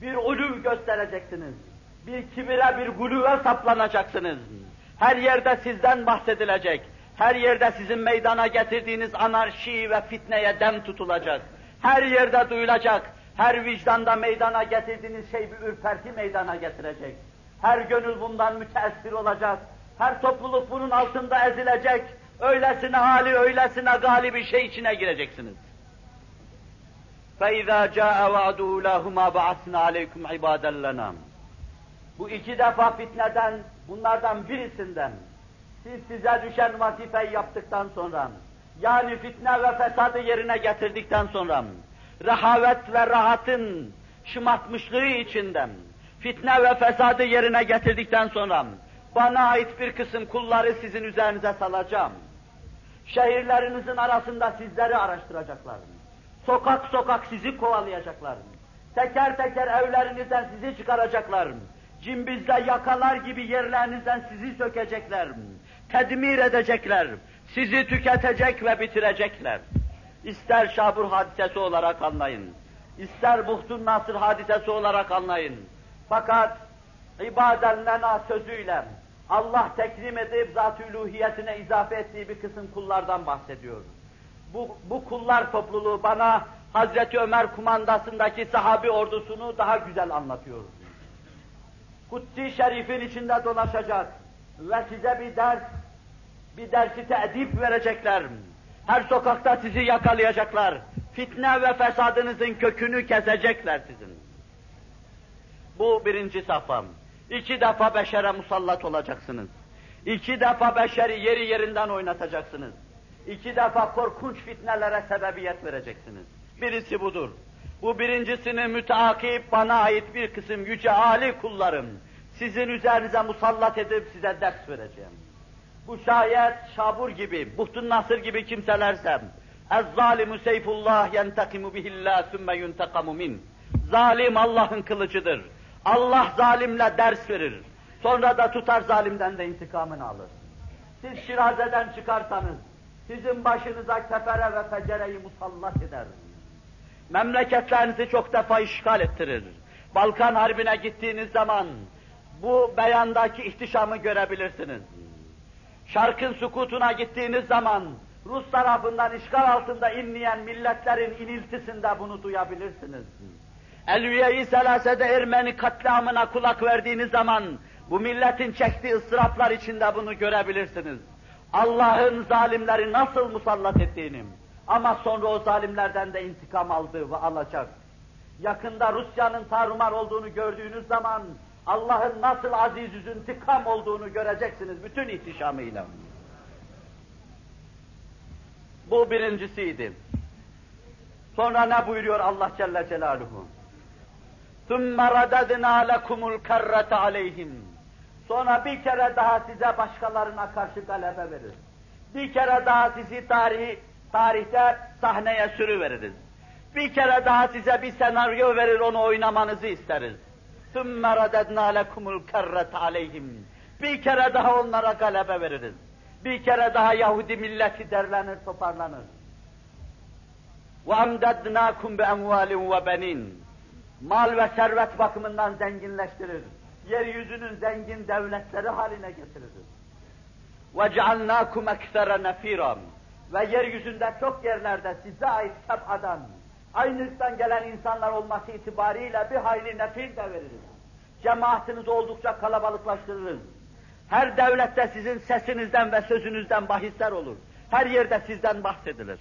Bir uluv göstereceksiniz. Bir kibire, bir guluve saplanacaksınız. Her yerde sizden bahsedilecek. Her yerde sizin meydana getirdiğiniz anarşi ve fitneye dem tutulacak. Her yerde duyulacak. Her vicdanda meydana getirdiğiniz şey bir ürperti meydana getirecek. Her gönül bundan müteessir olacak. Her topluluk bunun altında ezilecek. Öylesine hali, öylesine gali bir şey içine gireceksiniz. فَاِذَا جَاءَ وَعْدُ اُولَاهُمَا بَعَثْنَا عَلَيْكُمْ عِبَادًا لَنَا Bu iki defa fitneden, bunlardan birisinden, siz size düşen vazifeyi yaptıktan sonra, yani fitne ve fesadı yerine getirdikten sonra, rehavet ve rahatın şımartmışlığı içinden, fitne ve fesadı yerine getirdikten sonra, bana ait bir kısım kulları sizin üzerinize salacağım. Şehirlerinizin arasında sizleri araştıracaklar. Sokak sokak sizi kovalayacaklar. Teker teker evlerinizden sizi çıkaracaklar. Cimbizde yakalar gibi yerlerinizden sizi sökecekler. Tedmir edecekler. Sizi tüketecek ve bitirecekler. İster Şabur hadisesi olarak anlayın. İster Buhtun Nasır hadisesi olarak anlayın. Fakat ibaden lena sözüyle Allah tekrim edip zat-ı izafe ettiği bir kısım kullardan bahsediyor. Bu, bu kullar topluluğu bana Hazreti Ömer kumandasındaki sahabi ordusunu daha güzel anlatıyor. Kutsi Şerif'in içinde dolaşacak ve size bir ders, bir dersi teedip verecekler. Her sokakta sizi yakalayacaklar. Fitne ve fesadınızın kökünü kesecekler sizin. Bu birinci safham. İki defa beşere musallat olacaksınız. İki defa beşeri yeri yerinden oynatacaksınız. İki defa korkunç fitnelere sebebiyet vereceksiniz. Birisi budur. Bu birincisini müteakip bana ait bir kısım yüce âli kullarım. Sizin üzerinize musallat edip size ders vereceğim. Bu şayet Şabur gibi, Buhtun Nasır gibi kimselersem, Ez-zalimu seyfullah yentekimu bihillah sümme yuntekamu min. Zalim Allah'ın kılıcıdır. Allah zalimle ders verir. Sonra da tutar zalimden de intikamını alır. Siz şirazeden çıkarsanız, sizin başınıza kefere ve fecereyi musallat eder. Memleketlerinizi çok defa işgal ettirir. Balkan Harbi'ne gittiğiniz zaman bu beyandaki ihtişamı görebilirsiniz. Şarkın sukutuna gittiğiniz zaman Rus tarafından işgal altında inleyen milletlerin iniltisinde bunu duyabilirsiniz. Elviye-i Selase'de Ermeni katliamına kulak verdiğiniz zaman bu milletin çektiği ıstıraplar içinde bunu görebilirsiniz. Allah'ın zalimleri nasıl musallat ettiğini ama sonra o zalimlerden de intikam aldı ve alacak. Yakında Rusya'nın tarumar olduğunu gördüğünüz zaman Allah'ın nasıl aziz yüzün intikam olduğunu göreceksiniz bütün ihtişamıyla. Bu birincisiydi. Sonra ne buyuruyor Allah Celle Celaluhu? ثُمَّ رَدَدْنَا لَكُمُ الْكَرَّةَ عَلَيْهِمْ Sonra bir kere daha size başkalarına karşı galebe verir. Bir kere daha sizi tarihi, tarihte sahneye sürüveririz. Bir kere daha size bir senaryo verir, onu oynamanızı isteriz. ثُمَّ رَدَدْنَا لَكُمُ الْكَرَّةَ عَلَيْهِمْ Bir kere daha onlara galebe veririz. Bir kere daha Yahudi milleti derlenir, toparlanır. وَاَمْدَدْنَاكُمْ بِاَمْوَالٍ وَبَنِينَ Mal ve servet bakımından zenginleştirir. Yeryüzünün zengin devletleri haline getiririz. وَجَعَلْنَاكُمْ اَكْثَرَ نَف۪يرًا Ve yeryüzünde çok yerlerde size ait seb'adan, aynı ırktan gelen insanlar olması itibariyle bir hayli nefil de veririz. Cemaatinizi oldukça kalabalıklaştırırız. Her devlette sizin sesinizden ve sözünüzden bahisler olur. Her yerde sizden bahsedilir.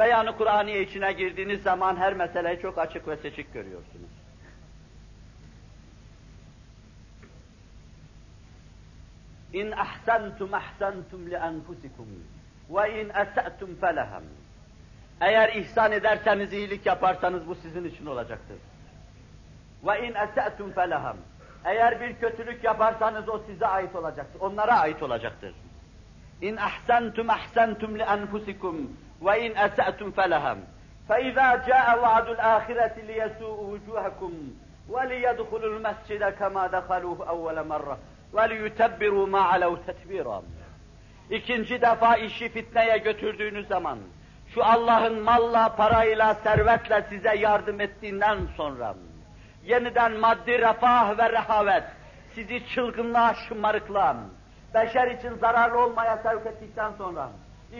Beyanı Kur'an'ı içine girdiğiniz zaman her meseleyi çok açık ve seçik görüyorsunuz. İn ahsantum ahsantum li enfusikum ve in esa'tum felehem. Eğer ihsan ederseniz, iyilik yaparsanız bu sizin için olacaktır. Ve in esa'tum felehem. Eğer bir kötülük yaparsanız o size ait olacaktır. Onlara ait olacaktır. İn ahsantum ahsantum li enfusikum ve in esa'tum felehem. فإذا جاء وعد الآخرة ليسوء وجوهكم وليدخلوا المسجد كما دخلوه أول مرة وَلِيُتَبِّرُوا مَا عَلَوْ تَتْبِيرًا İkinci defa işi fitneye götürdüğünüz zaman, şu Allah'ın malla, parayla, servetle size yardım ettiğinden sonra, yeniden maddi refah ve rehavet, sizi çılgınlığa, şımarıklığa, beşer için zararlı olmaya sevk ettikten sonra,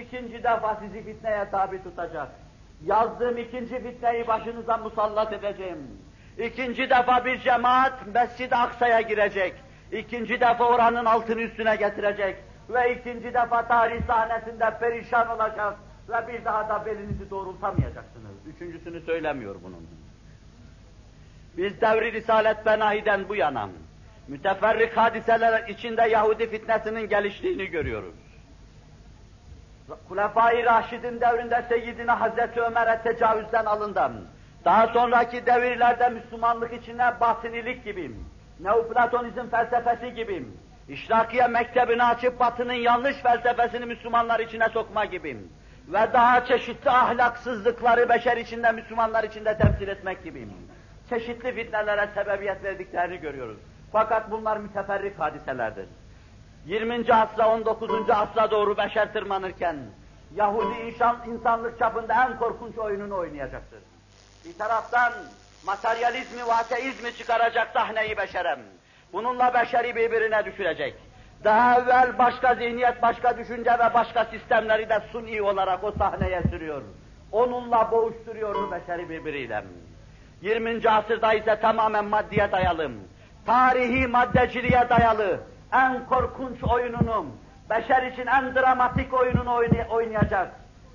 ikinci defa sizi fitneye tabi tutacak. Yazdığım ikinci fitneyi başınıza musallat edeceğim. İkinci defa bir cemaat Mescid-i Aksa'ya girecek ikinci defa oranın altını üstüne getirecek ve ikinci defa tarih sahnesinde perişan olacak ve bir daha da belinizi doğrultamayacaksınız. Üçüncüsünü söylemiyor bunun. Biz devri Risalet Benahi'den bu yana müteferrik hadiseler içinde Yahudi fitnesinin geliştiğini görüyoruz. Kulefai Raşid'in devrinde Seyyidina Hazreti Ömer'e tecavüzden alından, daha sonraki devirlerde Müslümanlık içine batinilik gibi, Neoplatonizm felsefesi gibi, İşrakiye mektebini açıp batının yanlış felsefesini Müslümanlar içine sokma gibi ve daha çeşitli ahlaksızlıkları beşer içinde, Müslümanlar içinde temsil etmek gibi çeşitli fitnelere sebebiyet verdiklerini görüyoruz. Fakat bunlar müteferrik hadiselerdir. 20. asra, 19. asra doğru beşer tırmanırken Yahudi insan, insanlık çapında en korkunç oyununu oynayacaktır. Bir taraftan materyalizmi ve ateizmi çıkaracak sahneyi beşerem. Bununla beşeri birbirine düşürecek. Daha evvel başka zihniyet, başka düşünce ve başka sistemleri de suni olarak o sahneye sürüyor. Onunla boğuşturuyor beşeri birbiriyle. 20. asırda ise tamamen maddeye dayalı, tarihi maddeciliğe dayalı en korkunç oyununu, beşer için en dramatik oyununu oynayacak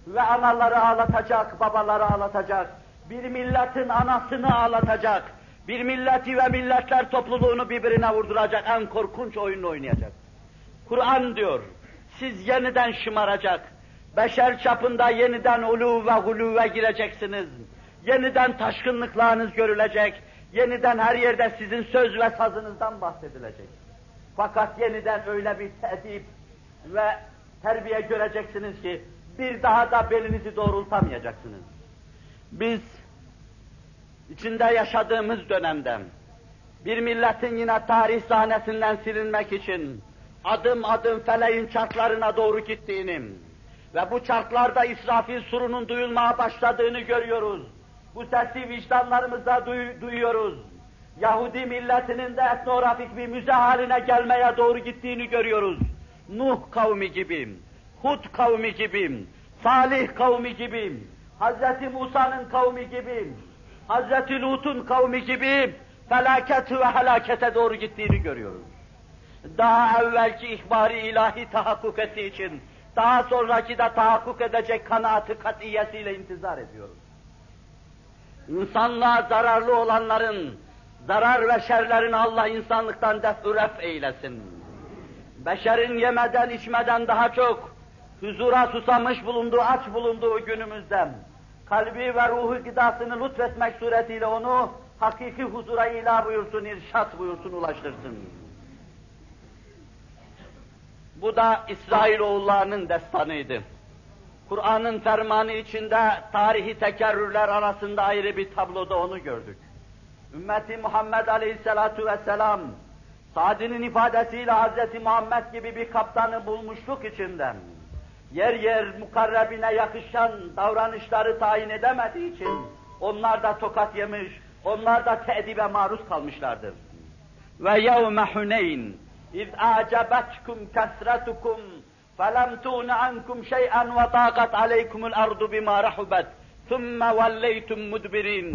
ve anaları ağlatacak, babaları ağlatacak, bir milletin anasını ağlatacak, bir milleti ve milletler topluluğunu birbirine vurduracak en korkunç oyunu oynayacak. Kur'an diyor, siz yeniden şımaracak, beşer çapında yeniden ulu ve huluve gireceksiniz. Yeniden taşkınlıklarınız görülecek, yeniden her yerde sizin söz ve sazınızdan bahsedilecek. Fakat yeniden öyle bir tedip ve terbiye göreceksiniz ki bir daha da belinizi doğrultamayacaksınız. Biz içinde yaşadığımız dönemde bir milletin yine tarih sahnesinden silinmek için adım adım feleğin çarklarına doğru gittiğini ve bu çarklarda İsrafil surunun duyulmaya başladığını görüyoruz. Bu sesi vicdanlarımızda duy, duyuyoruz. Yahudi milletinin de etnografik bir müze haline gelmeye doğru gittiğini görüyoruz. Nuh kavmi gibi, Hud kavmi gibi, Salih kavmi gibi, Hz. Musa'nın kavmi gibi, Hz. Lut'un kavmi gibi felaket ve helakete doğru gittiğini görüyoruz. Daha evvelki ihbari ilahi tahakkuk ettiği için, daha sonraki de tahakkuk edecek kanaatı katiyetiyle intizar ediyoruz. İnsanlığa zararlı olanların, zarar ve şerlerin Allah insanlıktan defüref eylesin. Beşerin yemeden içmeden daha çok huzura susamış bulunduğu, aç bulunduğu günümüzde kalbi ve ruhu gıdasını lütfetmek suretiyle onu hakiki huzura ilah buyursun, irşat buyursun, ulaştırsın. Bu da İsrailoğullarının destanıydı. Kur'an'ın fermanı içinde tarihi tekerrürler arasında ayrı bir tabloda onu gördük Ümmeti Muhammed Aleyhisselatu Vesselam, Sadi'nin ifadesiyle Hz. Muhammed gibi bir kaptanı bulmuşluk içinden, yer yer mukarrebine yakışan davranışları tayin edemediği için, onlar da tokat yemiş, onlar da teedibe maruz kalmışlardır. Ve yevme Huneyn, iz a'cebetkum kesretukum, فَلَمْ تُغْنَ عَنْكُمْ شَيْئًا وَضَاقَتْ عَلَيْكُمُ الْأَرْضُ بِمَا رَحُبَتْ ثُمَّ وَلَّيْتُمْ مُدْبِرِينَ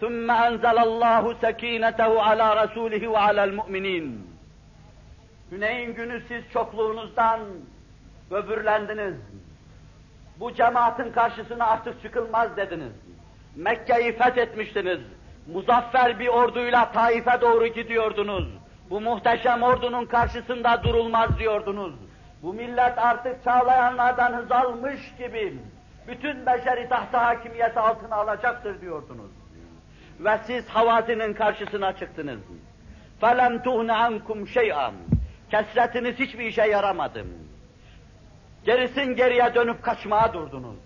ثُمَّ أَنْزَلَ اللّٰهُ سَك۪ينَتَهُ عَلَى رَسُولِهِ وَعَلَى الْمُؤْمِنِينَ Hüneyn günü siz çokluğunuzdan böbürlendiniz. Bu cemaatin karşısına artık çıkılmaz dediniz. Mekke'yi fethetmiştiniz. Muzaffer bir orduyla Taif'e doğru gidiyordunuz. Bu muhteşem ordunun karşısında durulmaz diyordunuz. Bu millet artık çağlayanlardan hız almış gibi bütün beşeri tahta hakimiyeti altına alacaktır diyordunuz. Ve siz havazinin karşısına çıktınız. فَلَمْ تُغْنَ عَنْكُمْ شَيْئًا Kesretiniz hiçbir işe yaramadı. Gerisin geriye dönüp kaçmaya durdunuz.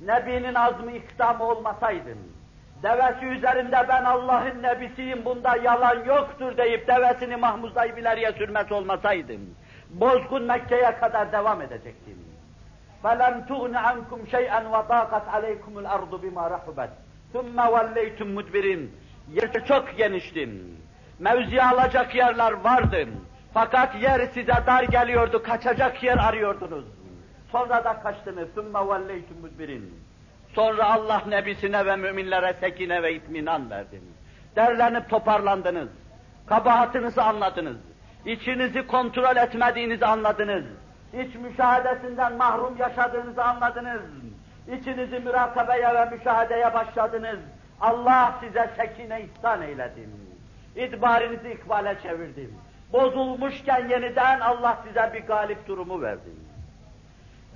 Nebinin azmı ikdamı olmasaydı, devesi üzerinde ben Allah'ın nebisiyim bunda yalan yoktur deyip devesini mahmuzlayıp ileriye sürmesi olmasaydım, bozgun Mekke'ye kadar devam edecektim. فَلَمْ تُغْنِ عَنْكُمْ شَيْئًا وَضَاقَتْ عَلَيْكُمُ الْأَرْضُ بِمَا رَحُبَتْ ثُمَّ وَلَّيْتُمْ مُدْبِرِينَ Yer çok geniştim. Mevzi alacak yerler vardı. Fakat yer size dar geliyordu, kaçacak yer arıyordunuz. Sonra da kaçtınız. ثُمَّ وَلَّيْتُمْ مُدْبِرِينَ Sonra Allah nebisine ve müminlere sekine ve itminan verdi. Derlenip toparlandınız. Kabahatinizi anladınız. İçinizi kontrol etmediğinizi anladınız. İç müşahadesinden mahrum yaşadığınızı anladınız. İçinizi mürakabeye ve müşahedeye başladınız. Allah size sekine ihsan eyledi. İdbarinizi ikbale çevirdim. Bozulmuşken yeniden Allah size bir galip durumu verdi.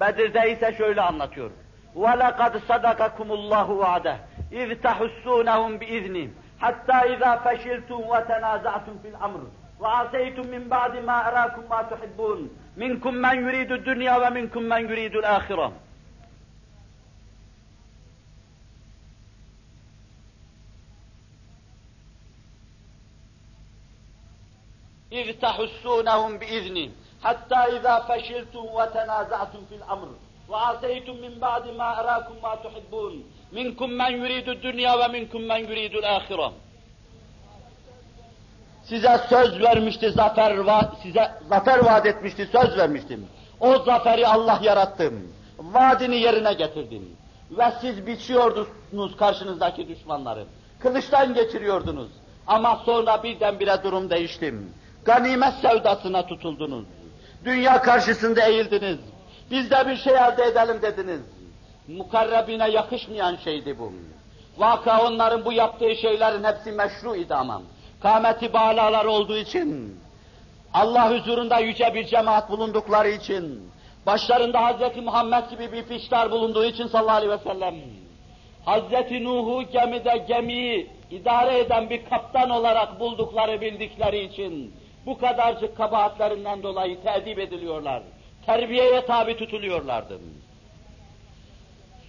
Bedir'de ise şöyle anlatıyor. وَلَقَدْ صَدَقَكُمُ اللّٰهُ وَعْدَهُ اِذْ تَحُسُّونَهُمْ بِإِذْنِهِ حَتَّى اِذَا فَشِلْتُمْ وَتَنَازَعْتُمْ فِي الْأَمْرِ وَعَصَيْتُمْ مِنْ بَعْدِ مَا أَرَاكُمْ مَا تُحِبُّونَ مِنْكُمْ مَنْ يُرِيدُ الدُّنْيَا وَمِنْكُمْ مَنْ يُرِيدُ الْآخِرَةِ اِذْ تَحُسُّونَهُمْ بِإِذْنِهِ حَتَّى اِذَا فَشِلْتُمْ وَتَنَازَعْتُمْ فِي الْأَمْرِ وَعَصَيْتُمْ مِنْ بَعْدِ مَا أَرَاكُمْ مَا تُحِبُّونَ مِنْكُمْ مَنْ يُرِيدُ الدُّنْيَا وَمِنْكُمْ مَنْ يُرِيدُ الْآخِرَةِ Size söz vermişti, zafer va size zafer vaat etmişti, söz vermiştim. O zaferi Allah yarattım. Vaadini yerine getirdim. Ve siz biçiyordunuz karşınızdaki düşmanları. Kılıçtan geçiriyordunuz. Ama sonra birdenbire durum değiştim. Ganimet sevdasına tutuldunuz. Dünya karşısında eğildiniz. Biz de bir şey elde edelim dediniz. Mukarrebine yakışmayan şeydi bu. Vaka onların bu yaptığı şeylerin hepsi meşru idi ama. Kâmeti bağlalar olduğu için, Allah huzurunda yüce bir cemaat bulundukları için, başlarında Hz. Muhammed gibi bir fiştar bulunduğu için sallallahu aleyhi ve sellem, Hz. Nuh'u gemide gemiyi idare eden bir kaptan olarak buldukları bildikleri için, bu kadarcık kabahatlerinden dolayı tedip ediliyorlar. Terbiyeye tabi tutuluyorlardı.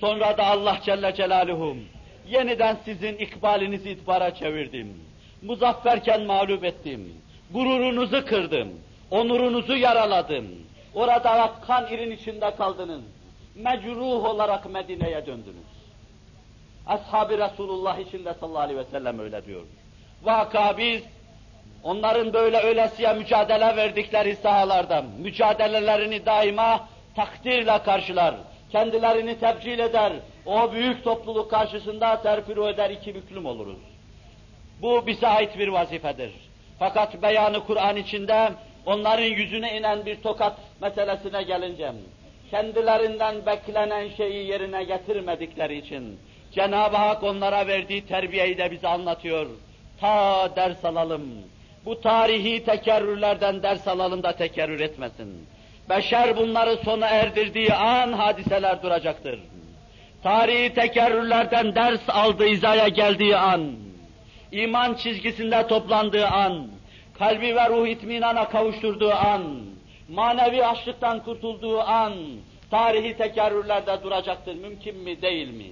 Sonra da Allah Celle Celaluhu yeniden sizin ikbalinizi itibara çevirdim. Muzafferken mağlup ettim. Gururunuzu kırdım. Onurunuzu yaraladım. Orada kan irin içinde kaldınız. Mecruh olarak Medine'ye döndünüz. Ashab-ı Resulullah için de sallallahu aleyhi ve sellem öyle diyor. Vaka biz onların böyle öylesiye mücadele verdikleri sahalardan, mücadelelerini daima takdirle karşılar, kendilerini tebcil eder, o büyük topluluk karşısında terfiru eder, iki büklüm oluruz. Bu bize ait bir vazifedir. Fakat beyanı Kur'an içinde onların yüzüne inen bir tokat meselesine gelince, kendilerinden beklenen şeyi yerine getirmedikleri için, Cenab-ı Hak onlara verdiği terbiyeyi de bize anlatıyor. Ta ders alalım. Bu tarihi tekerrürlerden ders alalım da tekerrür etmesin. Beşer bunları sona erdirdiği an hadiseler duracaktır. Tarihi tekerrürlerden ders aldığı izaya geldiği an, iman çizgisinde toplandığı an, kalbi ve ruh itminana kavuşturduğu an, manevi açlıktan kurtulduğu an, tarihi tekerrürlerde duracaktır. Mümkün mi değil mi?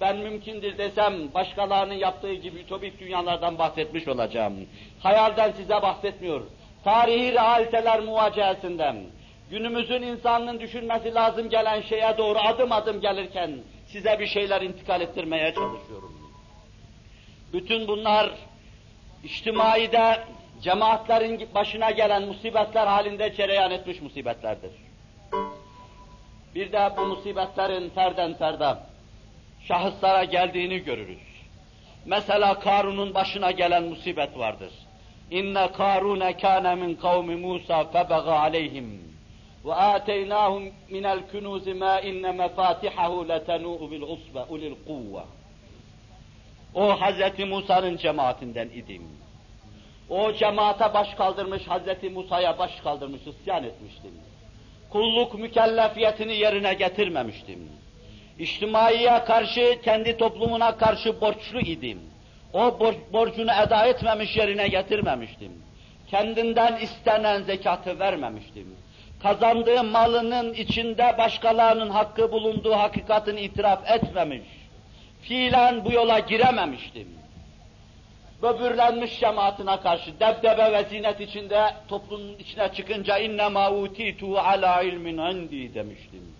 Ben mümkündür desem başkalarının yaptığı gibi ütopik dünyalardan bahsetmiş olacağım. Hayalden size bahsetmiyor. Tarihi realiteler muvacihesinden, günümüzün insanının düşünmesi lazım gelen şeye doğru adım adım gelirken size bir şeyler intikal ettirmeye çalışıyorum. Bütün bunlar içtimaide cemaatlerin başına gelen musibetler halinde cereyan etmiş musibetlerdir. Bir de bu musibetlerin ferden ferda şahıslara geldiğini görürüz. Mesela Karun'un başına gelen musibet vardır. İnne Karun kana min kavmi Musa febaga aleyhim ve ataynahum min el-kunuz ma inne mefatihahu letenu bil usba ulil kuvve. O Hazreti Musa'nın cemaatinden idim. O cemaate baş kaldırmış, Hazreti Musa'ya baş kaldırmış, isyan etmiştim. Kulluk mükellefiyetini yerine getirmemiştim. İçtimaiye karşı, kendi toplumuna karşı borçlu idim. O bor borcunu eda etmemiş, yerine getirmemiştim. Kendinden istenen zekatı vermemiştim. Kazandığı malının içinde başkalarının hakkı bulunduğu hakikatini itiraf etmemiş. Fiilen bu yola girememiştim. Böbürlenmiş cemaatine karşı debdebe ve zinet içinde toplumun içine çıkınca inne ma utitu ala ilmin indi demiştim.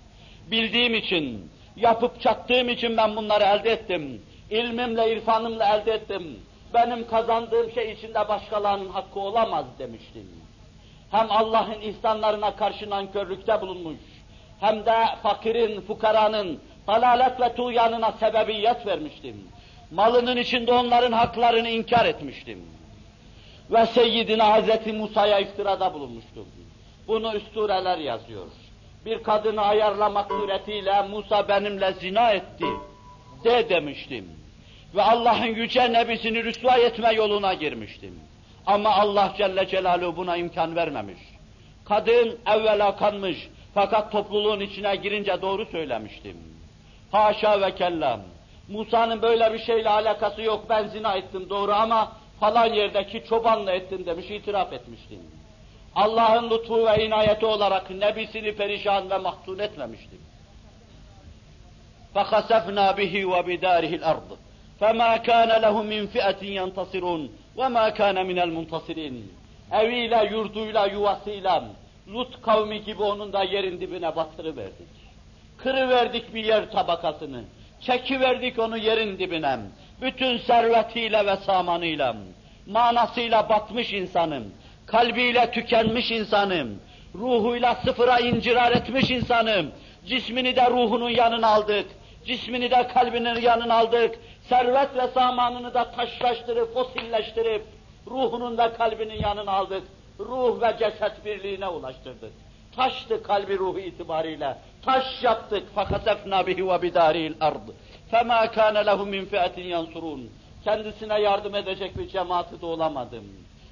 Bildiğim için, yapıp çattığım için ben bunları elde ettim. İlmimle, irfanımla elde ettim. Benim kazandığım şey içinde başkalarının hakkı olamaz demiştim. Hem Allah'ın ihsanlarına karşı nankörlükte bulunmuş, hem de fakirin, fukaranın dalalet ve tuğyanına sebebiyet vermiştim. Malının içinde onların haklarını inkar etmiştim. Ve Seyyidina Hazreti Musa'ya iftirada bulunmuştum. Bunu üstureler yazıyor. Bir kadını ayarlamak suretiyle Musa benimle zina etti de demiştim. Ve Allah'ın yüce nebisini rüsva etme yoluna girmiştim. Ama Allah Celle Celaluhu buna imkan vermemiş. Kadın evvela kanmış fakat topluluğun içine girince doğru söylemiştim. Haşa ve kellam. Musa'nın böyle bir şeyle alakası yok ben zina ettim doğru ama falan yerdeki çobanla ettim demiş itiraf etmiştim. Allah'ın lütfu ve inayeti olarak nebisini perişan ve mahtun etmemiştim. فَخَسَفْنَا بِهِ وَبِدَارِهِ الْأَرْضِ فَمَا كَانَ لَهُ مِنْ فِئَةٍ يَنْتَصِرُونَ وَمَا كَانَ مِنَ الْمُنْتَصِرِينَ Eviyle, yurduyla, yuvasıyla Lut kavmi gibi onun da yerin dibine batırıverdik. Kırıverdik bir yer tabakasını. Çekiverdik onu yerin dibine. Bütün servetiyle ve samanıyla, manasıyla batmış insanım, kalbiyle tükenmiş insanım, ruhuyla sıfıra incirar etmiş insanım, cismini de ruhunun yanına aldık, cismini de kalbinin yanına aldık, servet ve samanını da taşlaştırıp, fosilleştirip, ruhunun da kalbinin yanına aldık, ruh ve ceset birliğine ulaştırdık. Taştı kalbi ruhu itibariyle, taş yaptık, fakasefna bihi ve bidaril ard. Fema kana lehu min fi'atin yansurun. Kendisine yardım edecek bir cemaati de olamadım.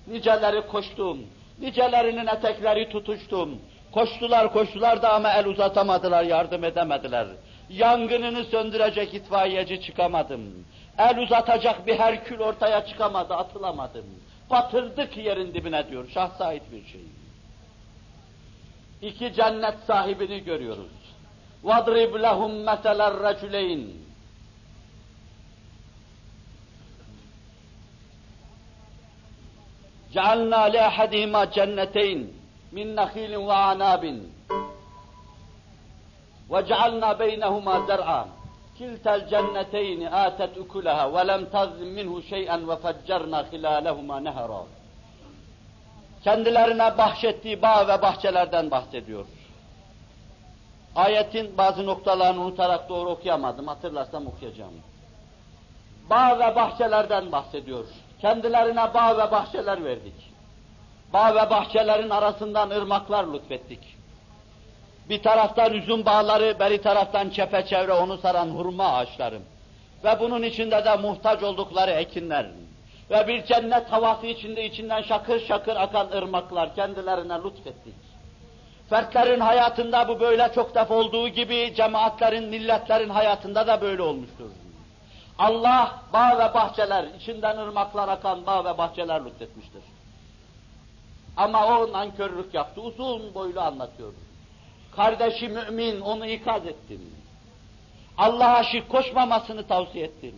Niceleri koştum, nicelerinin etekleri tutuştum. Koştular koştular da ama el uzatamadılar, yardım edemediler. Yangınını söndürecek itfaiyeci çıkamadım. El uzatacak bir herkül ortaya çıkamadı, atılamadım. Batırdık yerin dibine diyor, şahsa ait bir şey. İki cennet sahibini görüyoruz. وَضْرِبْ لَهُمْ مَثَلَ الرَّجُلَيْنِ جعلنا لأحدهما جنتين من نخيل وعناب وجعلنا بينهما زرعا كلتا الجنتين آتت أكلها ولم تظلم منه شيئا وفجرنا خلالهما نهرا kendilerine bahşettiği bağ ve bahçelerden bahsediyor. Ayetin bazı noktalarını unutarak doğru okuyamadım, hatırlarsam okuyacağım. Bağ ve bahçelerden bahsediyor. Kendilerine bağ ve bahçeler verdik. Bağ ve bahçelerin arasından ırmaklar lütfettik. Bir taraftan üzüm bağları, beri taraftan çepeçevre onu saran hurma ağaçları. Ve bunun içinde de muhtaç oldukları ekinler. Ve bir cennet havası içinde içinden şakır şakır akan ırmaklar kendilerine lütfettik. Fertlerin hayatında bu böyle çok defa olduğu gibi cemaatlerin, milletlerin hayatında da böyle olmuştur. Allah bağ ve bahçeler, içinden ırmaklar akan bağ ve bahçeler lütfetmiştir. Ama o nankörlük yaptı, uzun boylu anlatıyor. Kardeşi mümin, onu ikaz ettin. Allah'a şirk koşmamasını tavsiye ettin.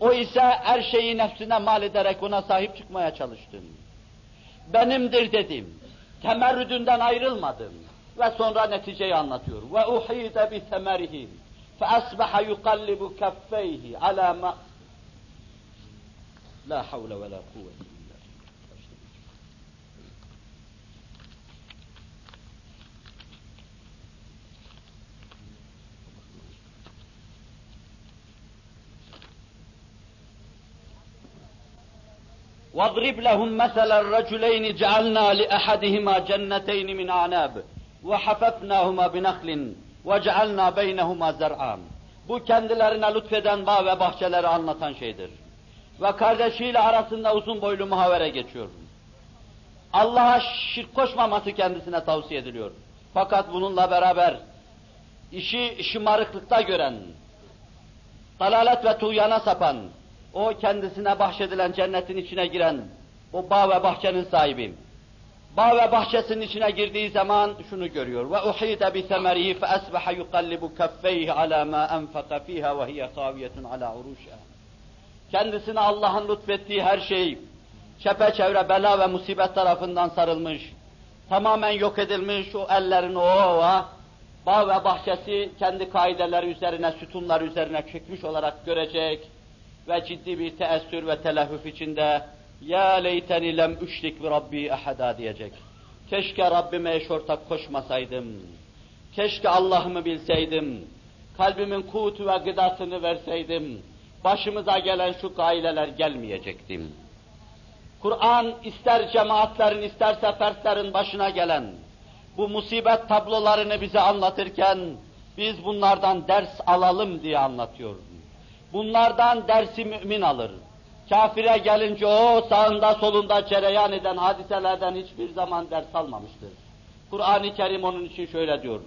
O ise her şeyi nefsine mal ederek ona sahip çıkmaya çalıştın. Benimdir dedim. Temerrüdünden ayrılmadım. Ve sonra neticeyi anlatıyor. Ve uhide bi semerihim. فأصبح يقلب كفيه على ما لا حول ولا قوة إلا بالله. واضرب لهم مثلا رجلين جعلنا لأحدهما جنتين من أعناب وحففناهما بنخل وجعلنا بينهما زرعا Bu kendilerine lütfeden bağ ve bahçeleri anlatan şeydir. Ve kardeşiyle arasında uzun boylu muhavere geçiyor. Allah'a şirk koşmaması kendisine tavsiye ediliyor. Fakat bununla beraber işi şımarıklıkta gören, dalalet ve tuğyana sapan, o kendisine bahşedilen cennetin içine giren, o bağ ve bahçenin sahibi. Bağ ve bahçesinin içine girdiği zaman şunu görüyor. Ve uhide bi semerihi fe asbaha yuqallibu kaffeyhi ala ma enfaka fiha ve hiye kaviyetun ala uruşha. Kendisine Allah'ın lütfettiği her şey çepeçevre bela ve musibet tarafından sarılmış, tamamen yok edilmiş o ellerin o ova, bağ ve bahçesi kendi kaideleri üzerine, sütunlar üzerine çökmüş olarak görecek ve ciddi bir teessür ve telehüf içinde ya leyteni lem üşrik bi rabbi ahada diyecek. Keşke Rabbime eş ortak koşmasaydım. Keşke Allah'ımı bilseydim. Kalbimin kutu ve gıdasını verseydim. Başımıza gelen şu gaileler gelmeyecektim. Kur'an ister cemaatlerin isterse fertlerin başına gelen bu musibet tablolarını bize anlatırken biz bunlardan ders alalım diye anlatıyor. Bunlardan dersi mümin alır. Kafire gelince o sağında solunda cereyan eden hadiselerden hiçbir zaman ders almamıştır. Kur'an-ı Kerim onun için şöyle diyor.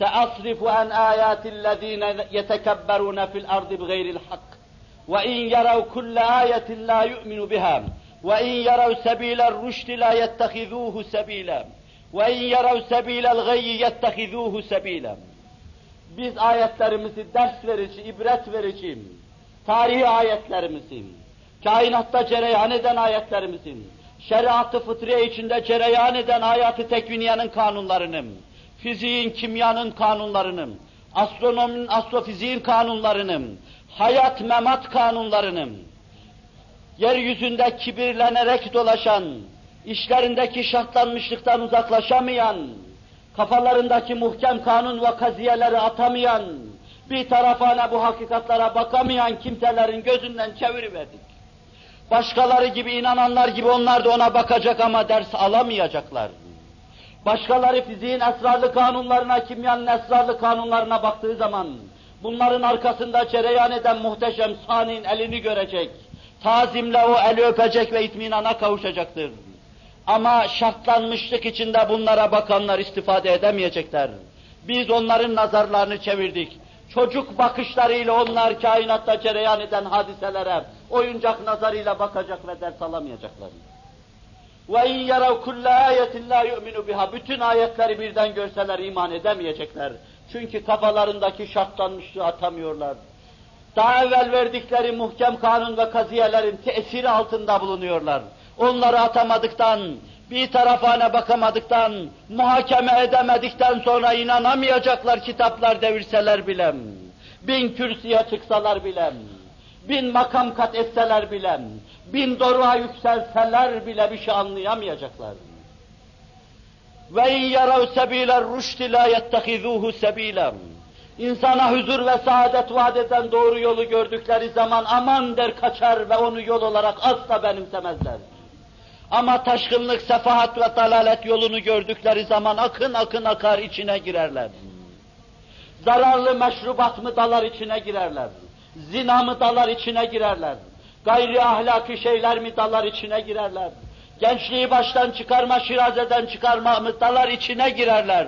سَأَصْرِفُ عَنْ آيَاتِ الَّذ۪ينَ يَتَكَبَّرُونَ فِي الْأَرْضِ بِغَيْرِ الْحَقِّ وَاِنْ يَرَوْا كُلَّ آيَةٍ لَا يُؤْمِنُ بِهَا وَاِنْ يَرَوْا سَب۪يلَ الرُّشْدِ لَا يَتَّخِذُوهُ سَب۪يلًا وَاِنْ يَرَوْا سَب۪يلَ الْغَيِّ يَتَّخِذُوهُ سَب۪يلًا Biz ayetlerimizi ders verici, ibret verici, tarihi ayetlerimizin, kainatta cereyan eden ayetlerimizin, şeriatı fıtriye içinde cereyan eden hayatı tekviniyenin kanunlarının, fiziğin, kimyanın kanunlarının, astronominin, astrofiziğin kanunlarının, hayat memat kanunlarının, yeryüzünde kibirlenerek dolaşan, işlerindeki şartlanmışlıktan uzaklaşamayan, kafalarındaki muhkem kanun ve kaziyeleri atamayan, bir tarafına bu hakikatlara bakamayan kimselerin gözünden çeviriverdik. Başkaları gibi inananlar gibi onlar da ona bakacak ama ders alamayacaklar. Başkaları fiziğin esrarlı kanunlarına, kimyanın esrarlı kanunlarına baktığı zaman bunların arkasında cereyan eden muhteşem sanin elini görecek. Tazimle o eli öpecek ve itminana kavuşacaktır. Ama şartlanmışlık içinde bunlara bakanlar istifade edemeyecekler. Biz onların nazarlarını çevirdik. Çocuk bakışlarıyla onlar kainatta cereyan eden hadiselere oyuncak nazarıyla bakacak ve ders alamayacaklar. Ve in yarav kulle ayetin la yu'minu biha. Bütün ayetleri birden görseler iman edemeyecekler. Çünkü kafalarındaki şartlanmışlığı atamıyorlar. Daha evvel verdikleri muhkem kanun ve kaziyelerin tesiri altında bulunuyorlar. Onları atamadıktan, bir tarafına bakamadıktan, muhakeme edemedikten sonra inanamayacaklar kitaplar devirseler bile, bin kürsüye çıksalar bile, bin makam kat etseler bile, bin doruğa yükselseler bile bir şey anlayamayacaklar. Ve in yarav sebiler rüşti la yettehizuhu sebila. İnsana huzur ve saadet vaat eden doğru yolu gördükleri zaman aman der kaçar ve onu yol olarak asla benimsemezler. Ama taşkınlık, sefahat ve dalalet yolunu gördükleri zaman akın akın akar içine girerler. Zararlı meşrubat mı dalar içine girerler. Zina mı dalar içine girerler. Gayri ahlaki şeyler mi dalar içine girerler. Gençliği baştan çıkarma, şirazeden çıkarma mı dalar içine girerler.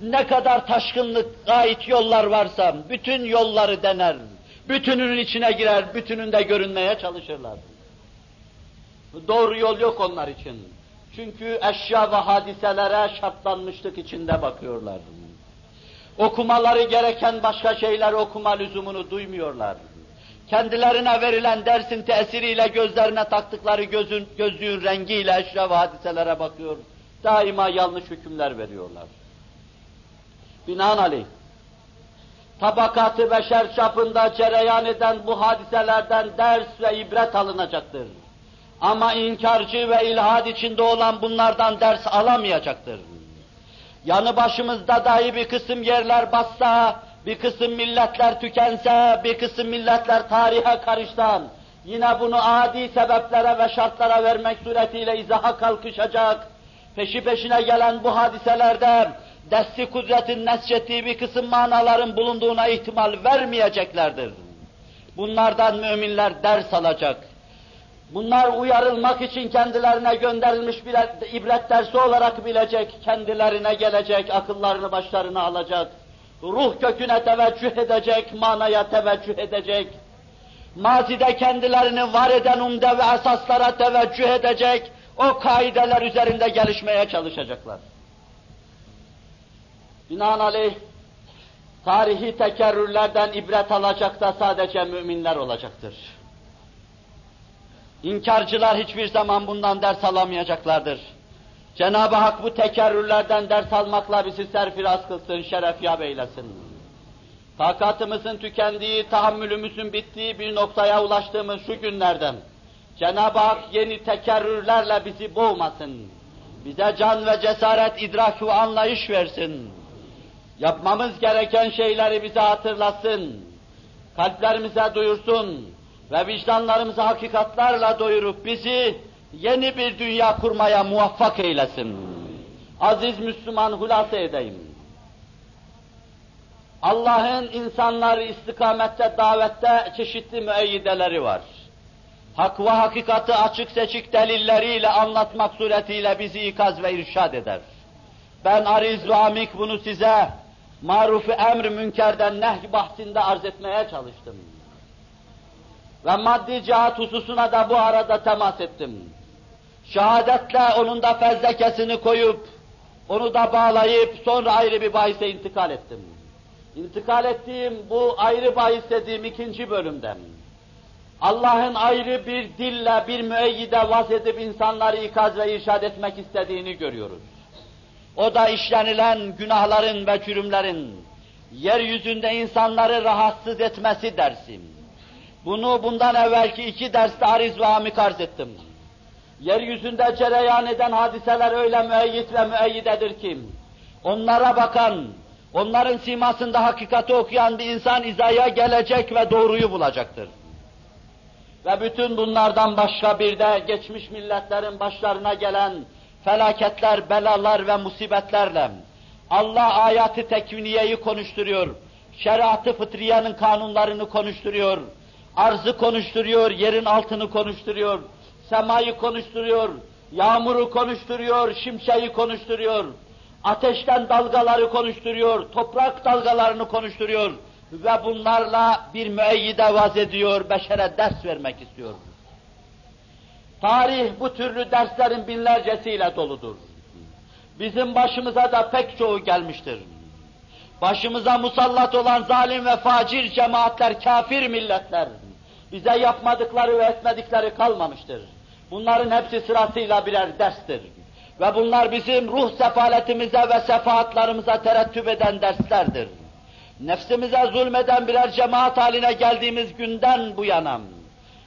Ne kadar taşkınlık ait yollar varsa bütün yolları dener. Bütününün içine girer, bütününde görünmeye çalışırlar. Doğru yol yok onlar için. Çünkü eşya ve hadiselere şartlanmışlık içinde bakıyorlar. Okumaları gereken başka şeyler okuma lüzumunu duymuyorlar. Kendilerine verilen dersin tesiriyle gözlerine taktıkları gözün, gözlüğün rengiyle eşya ve hadiselere bakıyor. Daima yanlış hükümler veriyorlar. Binaenaleyh, tabakatı beşer çapında cereyan eden bu hadiselerden ders ve ibret alınacaktır. Ama inkarcı ve ilhad içinde olan bunlardan ders alamayacaktır. Yanı başımızda dahi bir kısım yerler bassa, bir kısım milletler tükense, bir kısım milletler tarihe karıştan, yine bunu adi sebeplere ve şartlara vermek suretiyle izaha kalkışacak, peşi peşine gelen bu hadiselerde desti kudretin nesçettiği bir kısım manaların bulunduğuna ihtimal vermeyeceklerdir. Bunlardan müminler ders alacak. Bunlar uyarılmak için kendilerine gönderilmiş bir ibret dersi olarak bilecek, kendilerine gelecek, akıllarını başlarına alacak, ruh köküne teveccüh edecek, manaya teveccüh edecek, mazide kendilerini var eden umde ve esaslara teveccüh edecek, o kaideler üzerinde gelişmeye çalışacaklar. Binaenaleyh, tarihi tekerrürlerden ibret alacak da sadece müminler olacaktır. İnkarcılar hiçbir zaman bundan ders alamayacaklardır. Cenab-ı Hak bu tekerrürlerden ders almakla bizi serfiraz kılsın, şeref yap eylesin. Takatımızın tükendiği, tahammülümüzün bittiği bir noktaya ulaştığımız şu günlerden, Cenab-ı Hak yeni tekerrürlerle bizi boğmasın. Bize can ve cesaret, idrak ve anlayış versin. Yapmamız gereken şeyleri bize hatırlasın. Kalplerimize duyursun ve vicdanlarımızı hakikatlarla doyurup bizi yeni bir dünya kurmaya muvaffak eylesin. Aziz Müslüman hulasa edeyim. Allah'ın insanları istikamette, davette çeşitli müeyyideleri var. Hak ve hakikati açık seçik delilleriyle anlatmak suretiyle bizi ikaz ve irşad eder. Ben ariz ve amik bunu size maruf emr münkerden nehy bahsinde arz etmeye çalıştım. Ve maddi cihat hususuna da bu arada temas ettim. Şehadetle onun da fezlekesini koyup, onu da bağlayıp sonra ayrı bir bahise intikal ettim. İntikal ettiğim bu ayrı bahis dediğim ikinci bölümden. Allah'ın ayrı bir dille, bir müeyyide vaz edip insanları ikaz ve irşad etmek istediğini görüyoruz. O da işlenilen günahların ve cürümlerin yeryüzünde insanları rahatsız etmesi dersim. Bunu bundan evvelki iki derste ariz ve amik arz ettim. Yeryüzünde cereyan eden hadiseler öyle müeyyit ve müeyyidedir ki, onlara bakan, onların simasında hakikati okuyan bir insan izaya gelecek ve doğruyu bulacaktır. Ve bütün bunlardan başka bir de geçmiş milletlerin başlarına gelen felaketler, belalar ve musibetlerle Allah ayatı tekviniyeyi konuşturuyor, şeriatı fıtriyenin kanunlarını konuşturuyor, arzı konuşturuyor, yerin altını konuşturuyor, semayı konuşturuyor, yağmuru konuşturuyor, şimşeği konuşturuyor, ateşten dalgaları konuşturuyor, toprak dalgalarını konuşturuyor ve bunlarla bir müeyyide vaz ediyor, beşere ders vermek istiyor. Tarih bu türlü derslerin binlercesiyle doludur. Bizim başımıza da pek çoğu gelmiştir. Başımıza musallat olan zalim ve facir cemaatler, kafir milletler, bize yapmadıkları ve etmedikleri kalmamıştır. Bunların hepsi sırasıyla birer derstir. Ve bunlar bizim ruh sefaletimize ve sefahatlarımıza terettüp eden derslerdir. Nefsimize zulmeden birer cemaat haline geldiğimiz günden bu yana,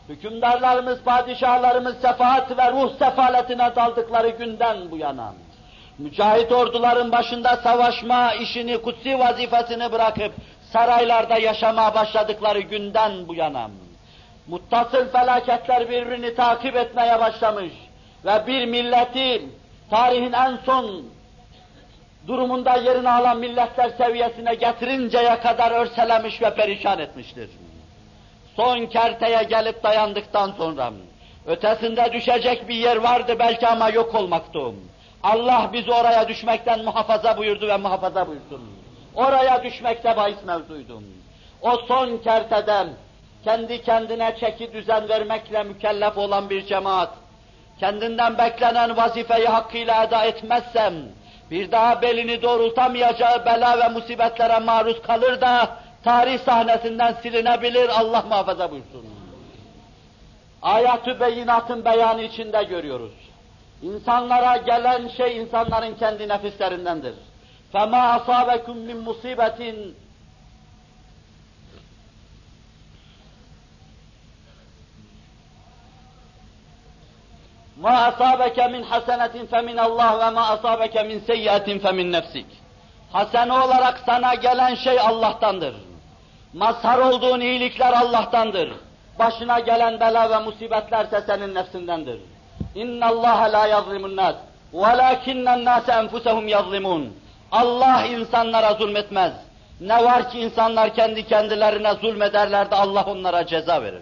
hükümdarlarımız, padişahlarımız sefahat ve ruh sefaletine daldıkları günden bu yana, mücahit orduların başında savaşma işini, kutsi vazifesini bırakıp saraylarda yaşamaya başladıkları günden bu yana, muttasıl felaketler birbirini takip etmeye başlamış ve bir milleti tarihin en son durumunda yerini alan milletler seviyesine getirinceye kadar örselemiş ve perişan etmiştir. Son kerteye gelip dayandıktan sonra, ötesinde düşecek bir yer vardı belki ama yok olmaktı. Allah bizi oraya düşmekten muhafaza buyurdu ve muhafaza buyursun. Oraya düşmekte bahis mevzuydu. O son kerteden kendi kendine çeki düzen vermekle mükellef olan bir cemaat, kendinden beklenen vazifeyi hakkıyla eda etmezsem, bir daha belini doğrultamayacağı bela ve musibetlere maruz kalır da, tarih sahnesinden silinebilir, Allah muhafaza buyursun. Ayat-ı beyinatın beyanı içinde görüyoruz. İnsanlara gelen şey insanların kendi nefislerindendir. فَمَا أَصَابَكُمْ مِنْ مُصِيبَةٍ Ma asabeke min hasenetin femin Allah ve ma asabeke min seyyiatin nefsik. Hasene olarak sana gelen şey Allah'tandır. Mazhar olduğun iyilikler Allah'tandır. Başına gelen bela ve musibetlerse senin nefsindendir. İnna Allah la yazlimun nas velakinnen nas enfusuhum yazlimun. Allah insanlara zulmetmez. Ne var ki insanlar kendi kendilerine zulmederler de Allah onlara ceza verir.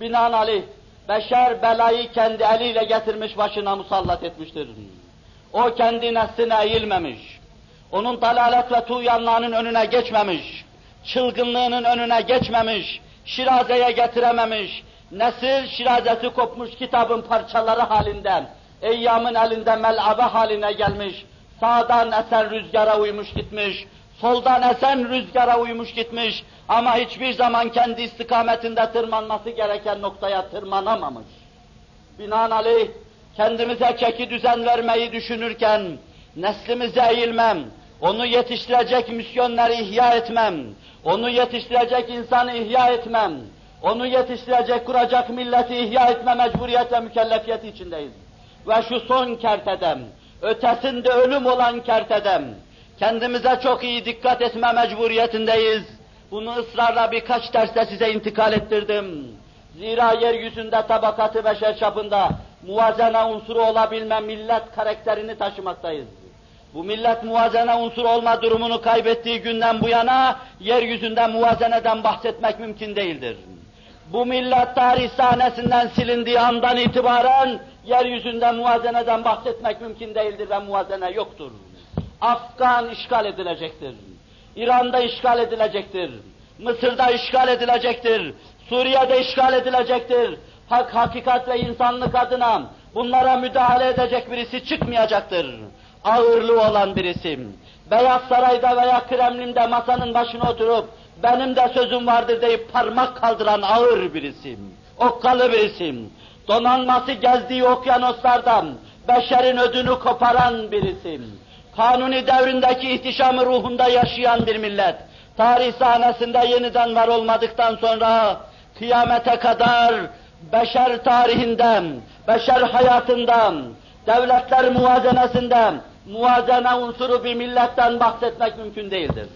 Binaenaleyh beşer belayı kendi eliyle getirmiş başına musallat etmiştir. O kendi nesline eğilmemiş. Onun dalalet ve tuğyanlığının önüne geçmemiş. Çılgınlığının önüne geçmemiş. Şirazeye getirememiş. Nesil şirazesi kopmuş kitabın parçaları halinden. Eyyamın elinde melabe haline gelmiş. Sağdan esen rüzgara uymuş gitmiş. Soldan esen rüzgara uymuş gitmiş ama hiçbir zaman kendi istikametinde tırmanması gereken noktaya tırmanamamış. Binaenaleyh kendimize çeki düzen vermeyi düşünürken neslimize eğilmem, onu yetiştirecek misyonları ihya etmem, onu yetiştirecek insanı ihya etmem, onu yetiştirecek, kuracak milleti ihya etme mecburiyet ve mükellefiyeti içindeyiz. Ve şu son kertedem, ötesinde ölüm olan kertedem, kendimize çok iyi dikkat etme mecburiyetindeyiz. Bunu ısrarla birkaç derste size intikal ettirdim. Zira yeryüzünde tabakatı beşer çapında muvazene unsuru olabilme millet karakterini taşımaktayız. Bu millet muvazene unsuru olma durumunu kaybettiği günden bu yana yeryüzünde muvazeneden bahsetmek mümkün değildir. Bu millet tarih sahnesinden silindiği andan itibaren yeryüzünde muvazeneden bahsetmek mümkün değildir ve muvazene yoktur. Afgan işgal edilecektir. İran'da işgal edilecektir. Mısır'da işgal edilecektir. Suriye'de işgal edilecektir. Hak, hakikat ve insanlık adına bunlara müdahale edecek birisi çıkmayacaktır. Ağırlığı olan birisi. Beyaz Saray'da veya Kremlin'de masanın başına oturup benim de sözüm vardır deyip parmak kaldıran ağır birisi. Okkalı birisi. Donanması gezdiği okyanuslardan beşerin ödünü koparan birisi Kanuni devrindeki ihtişamı ruhunda yaşayan bir millet, tarih sahnesinde yeniden var olmadıktan sonra kıyamete kadar beşer tarihinden, beşer hayatından, devletler muvazenesinden, muvazene unsuru bir milletten bahsetmek mümkün değildir.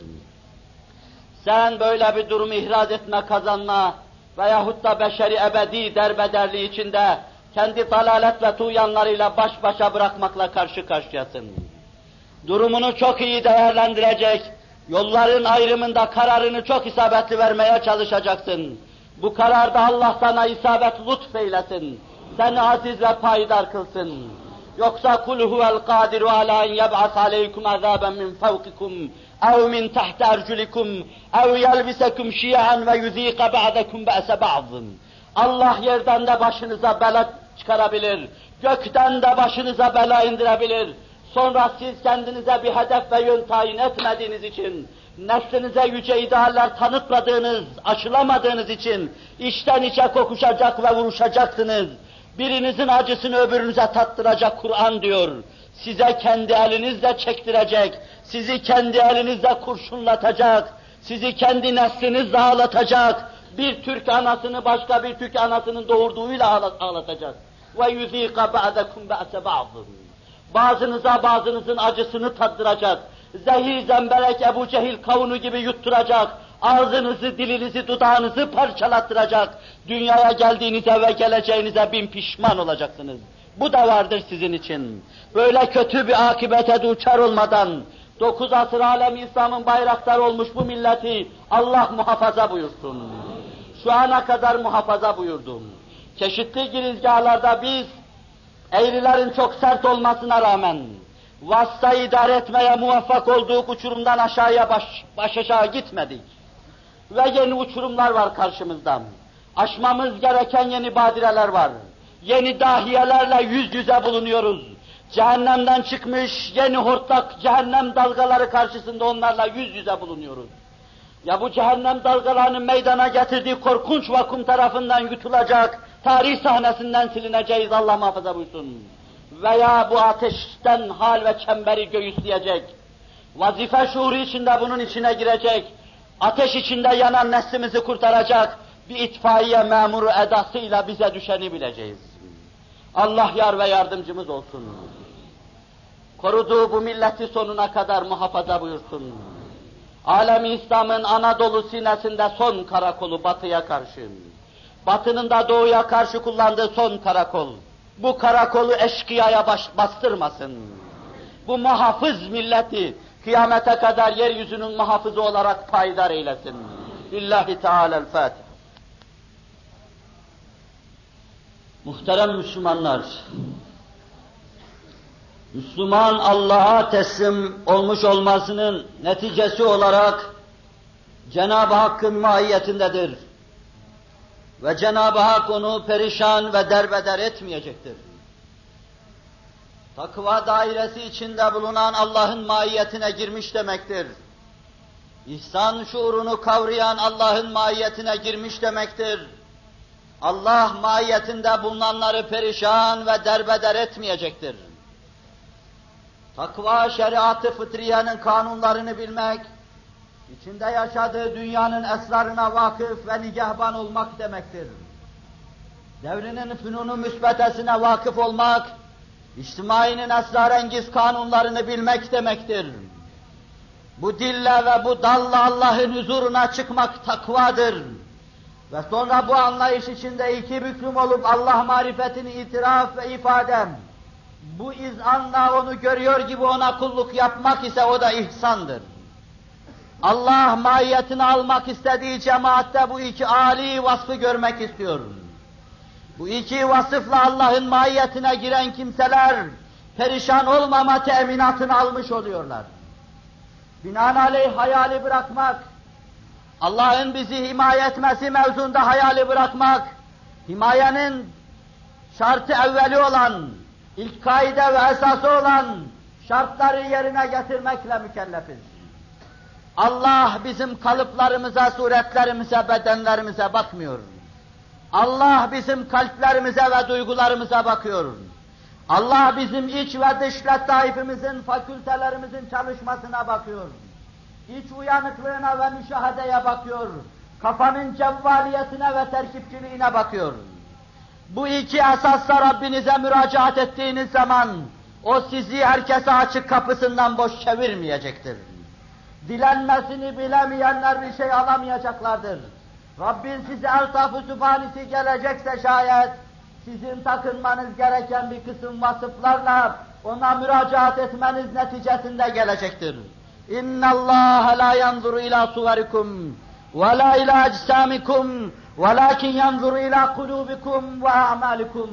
Sen böyle bir durum ihraz etme, kazanma veyahut da beşeri ebedi derbederliği içinde kendi dalalet ve tuğyanlarıyla baş başa bırakmakla karşı karşıyasın durumunu çok iyi değerlendirecek, yolların ayrımında kararını çok isabetli vermeye çalışacaksın. Bu kararda Allah sana isabet lütfeylesin. Seni aziz ve payidar kılsın. Yoksa kul huvel kadiru ala en yeb'as aleykum azaben min fevkikum ev min tahti erculikum ev yelbisekum şi'an ve yuzîka ba'dekum be'se ba'zın. Allah yerden de başınıza bela çıkarabilir, gökten de başınıza bela indirebilir. Sonra siz kendinize bir hedef ve yön tayin etmediğiniz için, neslinize yüce idealler tanıtmadığınız, aşılamadığınız için içten içe kokuşacak ve vuruşacaksınız. Birinizin acısını öbürünüze tattıracak Kur'an diyor. Size kendi elinizle çektirecek, sizi kendi elinizle kurşunlatacak, sizi kendi neslinizle ağlatacak, bir Türk anasını başka bir Türk anasının doğurduğuyla ağlatacak. Yuzika ba'dekum ba'se ba'dın. Bazınıza bazınızın acısını tattıracak. Zehir zemberek Ebu Cehil kavunu gibi yutturacak. Ağzınızı, dilinizi, dudağınızı parçalattıracak. Dünyaya geldiğinize ve geleceğinize bin pişman olacaksınız. Bu da vardır sizin için. Böyle kötü bir akibete duçar olmadan, dokuz asır alem İslam'ın bayrakları olmuş bu milleti Allah muhafaza buyursun. Şu ana kadar muhafaza buyurdum. Çeşitli girizgahlarda biz eğrilerin çok sert olmasına rağmen vasıta idare etmeye muvaffak olduğu uçurumdan aşağıya baş, baş aşağı gitmedik. ve yeni uçurumlar var karşımızda. Aşmamız gereken yeni badireler var. Yeni dahiyelerle yüz yüze bulunuyoruz. Cehennemden çıkmış yeni hortlak cehennem dalgaları karşısında onlarla yüz yüze bulunuyoruz. Ya bu cehennem dalgalarının meydana getirdiği korkunç vakum tarafından yutulacak, tarih sahnesinden silineceğiz Allah muhafaza buyursun. Veya bu ateşten hal ve çemberi göğüsleyecek, vazife şuuru içinde bunun içine girecek, ateş içinde yanan neslimizi kurtaracak bir itfaiye memuru edasıyla bize düşeni bileceğiz. Allah yar ve yardımcımız olsun. Koruduğu bu milleti sonuna kadar muhafaza buyursun. Alemi İslam'ın Anadolu sinesinde son karakolu batıya karşı. Batının da doğuya karşı kullandığı son karakol. Bu karakolu eşkıyaya baş, bastırmasın. Bu muhafız milleti kıyamete kadar yeryüzünün muhafızı olarak payidar eylesin. Lillahi Teala'l-Fatiha. Muhterem Müslümanlar, Müslüman Allah'a teslim olmuş olmasının neticesi olarak Cenab-ı Hakk'ın mahiyetindedir. Ve Cenab-ı Hak onu perişan ve derbeder etmeyecektir. Takva dairesi içinde bulunan Allah'ın mahiyetine girmiş demektir. İhsan şuurunu kavrayan Allah'ın mahiyetine girmiş demektir. Allah mahiyetinde bulunanları perişan ve derbeder etmeyecektir. Takva şeriatı fıtriyenin kanunlarını bilmek, içinde yaşadığı dünyanın esrarına vakıf ve nigahban olmak demektir. Devrinin fünunu müsbetesine vakıf olmak, içtimainin esrarengiz kanunlarını bilmek demektir. Bu dille ve bu dalla Allah'ın huzuruna çıkmak takvadır. Ve sonra bu anlayış içinde iki büklüm olup Allah marifetini itiraf ve ifadem, bu izanla onu görüyor gibi ona kulluk yapmak ise o da ihsandır. Allah mahiyetini almak istediği cemaatte bu iki âli vasfı görmek istiyor. Bu iki vasıfla Allah'ın mahiyetine giren kimseler perişan olmama teminatını almış oluyorlar. Binaenaleyh hayali bırakmak, Allah'ın bizi himaye etmesi mevzunda hayali bırakmak, himayenin şartı evveli olan, ilk kaide ve esası olan şartları yerine getirmekle mükellefiz. Allah bizim kalıplarımıza, suretlerimize, bedenlerimize bakmıyor. Allah bizim kalplerimize ve duygularımıza bakıyor. Allah bizim iç ve dış letaifimizin, fakültelerimizin çalışmasına bakıyor. İç uyanıklığına ve müşahedeye bakıyor. Kafanın cevvaliyetine ve terkipçiliğine bakıyor. Bu iki esasla Rabbinize müracaat ettiğiniz zaman o sizi herkese açık kapısından boş çevirmeyecektir Dilenmesini bilemeyenler bir şey alamayacaklardır. Rabbin size eltaf-ı sübhanisi gelecekse şayet sizin takınmanız gereken bir kısım vasıflarla ona müracaat etmeniz neticesinde gelecektir. اِنَّ اللّٰهَ لَا يَنْظُرُ اِلَى صُوَرِكُمْ وَلَا اِلَى اَجْسَامِكُمْ وَلَكِنْ يَنْظُرُ اِلَى قُلُوبِكُمْ وَاَعْمَالِكُمْ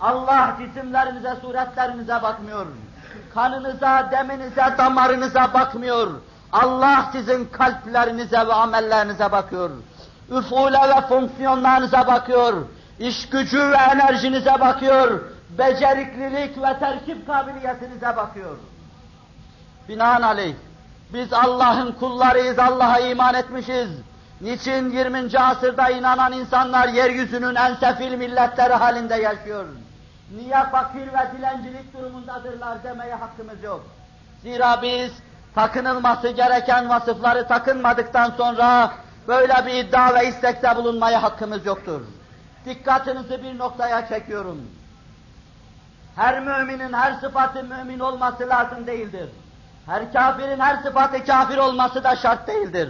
Allah cisimlerinize, suretlerinize bakmıyor. Kanınıza, deminize, damarınıza bakmıyor. Allah sizin kalplerinize ve amellerinize bakıyor. Üfule ve fonksiyonlarınıza bakıyor. İş gücü ve enerjinize bakıyor. Beceriklilik ve terkip kabiliyetinize bakıyor. Binaenaleyh biz Allah'ın kullarıyız, Allah'a iman etmişiz. Niçin 20. asırda inanan insanlar yeryüzünün en sefil milletleri halinde yaşıyor? Niye fakir ve dilencilik durumundadırlar demeye hakkımız yok. Zira biz takınılması gereken vasıfları takınmadıktan sonra böyle bir iddia ve istekte bulunmaya hakkımız yoktur. Dikkatinizi bir noktaya çekiyorum. Her müminin her sıfatı mümin olması lazım değildir. Her kafirin her sıfatı kafir olması da şart değildir.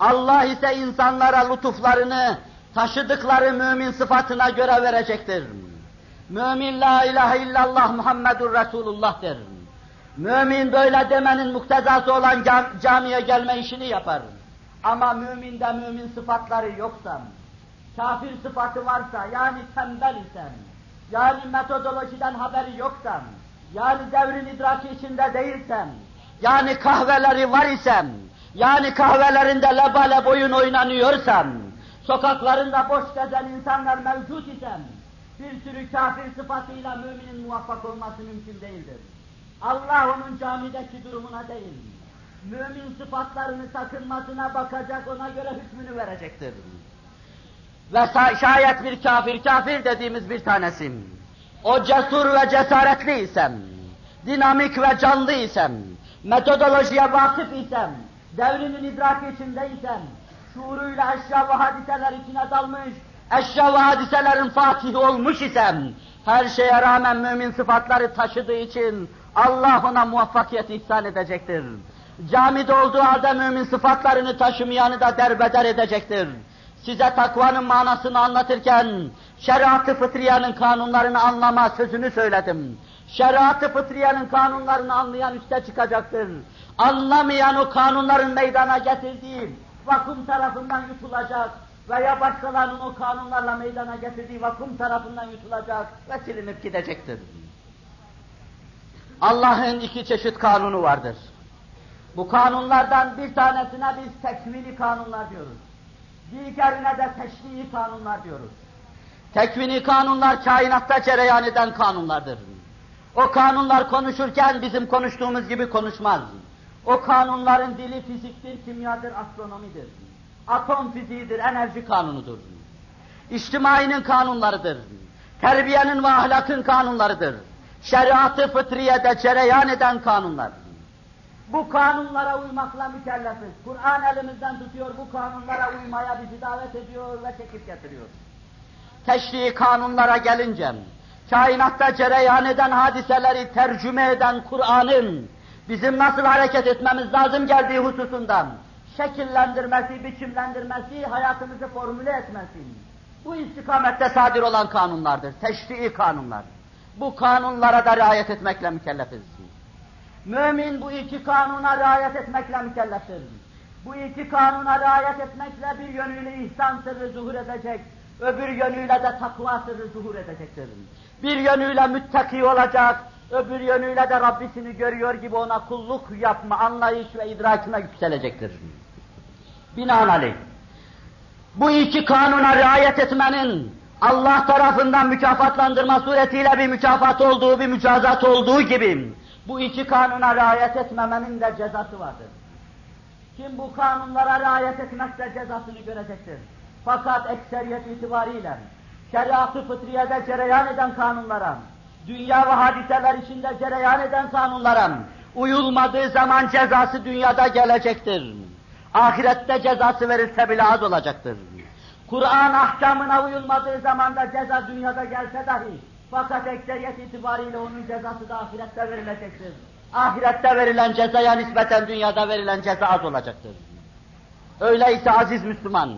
Allah ise insanlara lütuflarını taşıdıkları mümin sıfatına göre verecektir. Mümin la ilahe illallah Muhammedur Resulullah der. Mümin böyle demenin muktezası olan cam camiye gelme işini yapar. Ama müminde mümin sıfatları yoksa, kafir sıfatı varsa, yani tembel isen, yani metodolojiden haberi yoksa, yani devrin idraki içinde değilsen, yani kahveleri var isem, yani kahvelerinde lebale boyun oynanıyorsam, sokaklarında boş gezen insanlar mevcut isem, bir sürü kafir sıfatıyla müminin muvaffak olması mümkün değildir. Allah onun camideki durumuna değil, mümin sıfatlarını sakınmasına bakacak, ona göre hükmünü verecektir. Ve şayet bir kafir, kafir dediğimiz bir tanesim, o cesur ve cesaretli isem, dinamik ve canlı isem, metodolojiye vakıf isem, devrinin idraki içindeysem, şuuruyla eşya ve hadiseler içine dalmış, eşya ve hadiselerin fatihi olmuş isem, her şeye rağmen mümin sıfatları taşıdığı için Allah ona muvaffakiyet ihsan edecektir. Camide olduğu halde mümin sıfatlarını taşımayanı da derbeder edecektir. Size takvanın manasını anlatırken, şeriat-ı fıtriyenin kanunlarını anlama sözünü söyledim. Şeriat-ı fıtriyenin kanunlarını anlayan üste çıkacaktır. Anlamayan o kanunların meydana getirdiği vakum tarafından yutulacak veya başkalarının o kanunlarla meydana getirdiği vakum tarafından yutulacak ve silinip gidecektir. Allah'ın iki çeşit kanunu vardır. Bu kanunlardan bir tanesine biz tekvini kanunlar diyoruz. Diğerine de teşrii kanunlar diyoruz. Tekvini kanunlar kainatta cereyan eden kanunlardır. O kanunlar konuşurken bizim konuştuğumuz gibi konuşmaz. O kanunların dili fiziktir, kimyadır, astronomidir. Atom fiziğidir, enerji kanunudur. İçtimainin kanunlarıdır. Terbiyenin ve ahlakın kanunlarıdır. Şeriatı fıtriyede cereyan eden kanunlar. Bu kanunlara uymakla mükellefiz. Kur'an elimizden tutuyor, bu kanunlara uymaya bizi davet ediyor ve çekip getiriyor. Teşrii kanunlara gelince, kainatta cereyan eden hadiseleri tercüme eden Kur'an'ın bizim nasıl hareket etmemiz lazım geldiği hususundan şekillendirmesi, biçimlendirmesi, hayatımızı formüle etmesi. Bu istikamette sadir olan kanunlardır, teşrii kanunlar. Bu kanunlara da riayet etmekle mükellefiz. Mümin bu iki kanuna riayet etmekle mükelleftir. Bu iki kanuna riayet etmekle bir yönüyle ihsan sırrı zuhur edecek, öbür yönüyle de takva sırrı zuhur edecektir. Bir yönüyle müttaki olacak, öbür yönüyle de Rabbisini görüyor gibi ona kulluk yapma, anlayış ve idrakine yükselecektir. Binaenaleyh, bu iki kanuna riayet etmenin Allah tarafından mükafatlandırma suretiyle bir mükafat olduğu, bir mücazat olduğu gibi, bu iki kanuna riayet etmemenin de cezası vardır. Kim bu kanunlara riayet etmezse cezasını görecektir. Fakat ekseriyet itibariyle şeriat-ı fıtriyede cereyan eden kanunlara, dünya ve hadiseler içinde cereyan eden kanunlara uyulmadığı zaman cezası dünyada gelecektir. Ahirette cezası verirse bile az olacaktır. Kur'an ahkamına uyulmadığı zaman da ceza dünyada gelse dahi fakat ekseriyet itibariyle onun cezası da ahirette verilecektir. Ahirette verilen cezaya nispeten dünyada verilen ceza az olacaktır. Öyleyse aziz Müslüman,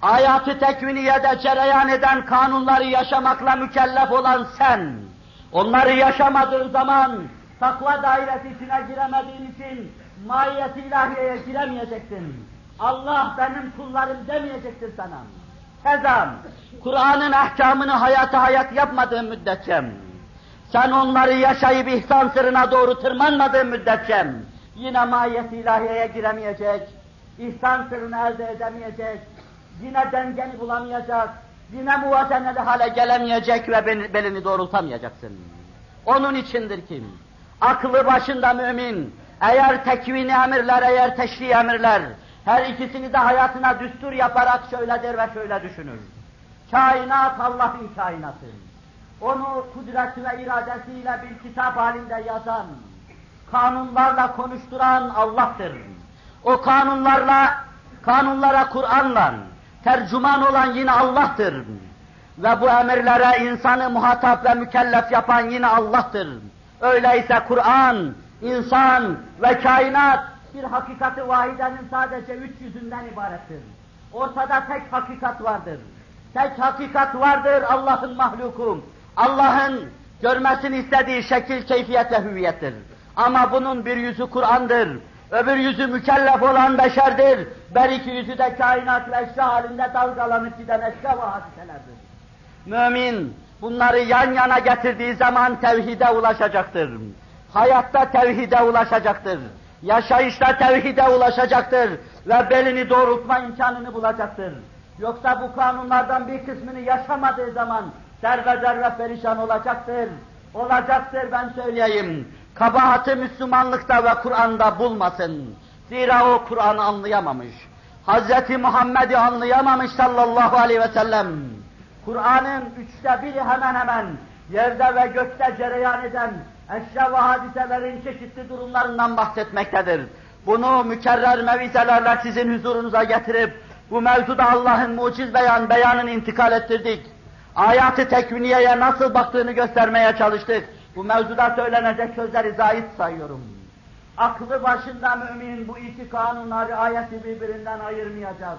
hayatı tekviniyede cereyan eden kanunları yaşamakla mükellef olan sen, onları yaşamadığın zaman takva dairesi içine giremediğin için mahiyeti ilahiyeye giremeyeceksin. Allah benim kullarım demeyecektir sana. Tezam, Kur'an'ın ahkamını hayata hayat yapmadığın müddetçe, sen onları yaşayıp ihsan sırrına doğru tırmanmadığın müddetçe, yine mahiyet ilahiyeye giremeyecek, ihsan sırrını elde edemeyecek, yine dengeni bulamayacak, yine muvazeneli hale gelemeyecek ve belini doğrultamayacaksın. Onun içindir ki, aklı başında mümin, eğer tekvini emirler, eğer teşri emirler, her ikisini de hayatına düstur yaparak şöyle der ve şöyle düşünür. Kainat Allah'ın kainatı. Onu kudreti ve iradesiyle bir kitap halinde yazan, kanunlarla konuşturan Allah'tır. O kanunlarla, kanunlara Kur'an'la tercüman olan yine Allah'tır. Ve bu emirlere insanı muhatap ve mükellef yapan yine Allah'tır. Öyleyse Kur'an, insan ve kainat bir hakikati vahidenin sadece üç yüzünden ibarettir. Ortada tek hakikat vardır. Tek hakikat vardır Allah'ın mahluku. Allah'ın görmesini istediği şekil, keyfiyet ve hüviyettir. Ama bunun bir yüzü Kur'an'dır. Öbür yüzü mükellef olan beşerdir. Ber iki yüzü de kainat ve eşya halinde dalgalanıp giden eşya ve hadiselerdir. Mümin bunları yan yana getirdiği zaman tevhide ulaşacaktır. Hayatta tevhide ulaşacaktır. Yaşayışta tevhide ulaşacaktır ve belini doğrultma imkanını bulacaktır. Yoksa bu kanunlardan bir kısmını yaşamadığı zaman zerre zerre perişan olacaktır. Olacaktır ben söyleyeyim. Kabahati Müslümanlıkta ve Kur'an'da bulmasın. Zira o Kur'an'ı anlayamamış. Hz. Muhammed'i anlayamamış sallallahu aleyhi ve sellem. Kur'an'ın üçte biri hemen hemen yerde ve gökte cereyan eden eşya ve hadiselerin çeşitli durumlarından bahsetmektedir. Bunu mükerrer mevizelerle sizin huzurunuza getirip bu mevzuda Allah'ın muciz beyan, beyanını intikal ettirdik. Ayatı tekviniyeye nasıl baktığını göstermeye çalıştık. Bu mevzuda söylenecek sözleri zayıf sayıyorum. Aklı başında mümin bu iki kanunları ayeti birbirinden ayırmayacak.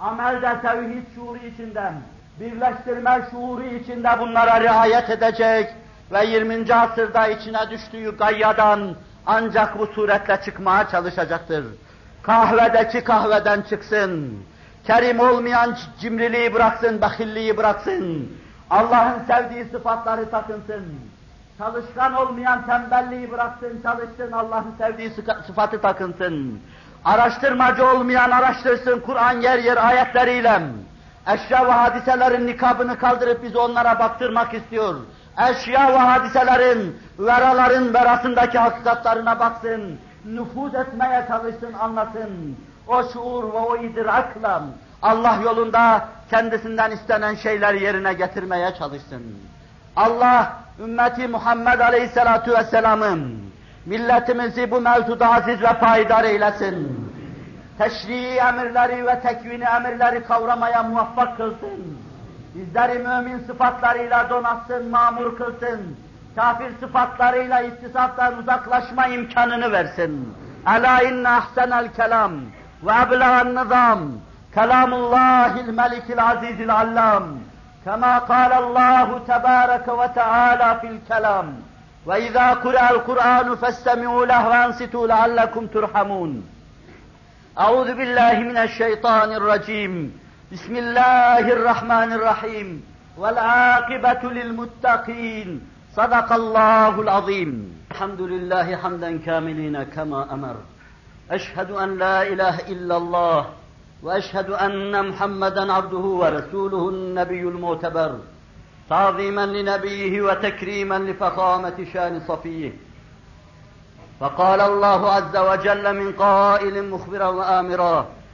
Amelde tevhid şuuru içinden, birleştirme şuuru içinde bunlara riayet edecek ve 20. asırda içine düştüğü gayyadan ancak bu suretle çıkmaya çalışacaktır. Kahvedeki kahveden çıksın. Kerim olmayan cimriliği bıraksın, bakilliği bıraksın. Allah'ın sevdiği sıfatları takınsın. Çalışkan olmayan tembelliği bıraksın, çalışsın, Allah'ın sevdiği sıfatı takınsın. Araştırmacı olmayan araştırsın, Kur'an yer yer ayetleriyle. Eşya ve hadiselerin nikabını kaldırıp bizi onlara baktırmak istiyor. Eşya ve hadiselerin, veraların verasındaki hakikatlarına baksın. Nüfuz etmeye çalışsın, anlasın. O şuur ve o idrakla Allah yolunda kendisinden istenen şeyleri yerine getirmeye çalışsın. Allah ümmeti Muhammed Aleyhisselatu Vesselam'ın milletimizi bu mevzuda aziz ve payidar eylesin. Teşrii emirleri ve tekvini emirleri kavramaya muvaffak kılsın bizleri mümin sıfatlarıyla donatsın, mamur kılsın, kafir sıfatlarıyla ittisaftan uzaklaşma imkanını versin. Ela inne ahsenel kelam ve eblegan nizam kelamullahil melikil azizil allam kema kalallahu tebareke ve teala fil kelam ve izâ kure'el Kur'anu festemi'û lehvansitû leallekum turhamun. Euzu billahi mineşşeytanirracim. بسم الله الرحمن الرحيم. والعاقبة للمتقين. صدق الله العظيم. الحمد لله حمدا كاملين كما أمر. أشهد أن لا إله إلا الله وأشهد أن محمدا عبده ورسوله النبي المعتبر. تعظيما لنبيه وتكريما لفخامة شان صفيه. فقال الله عز وجل من قائل مخبرا وآمرا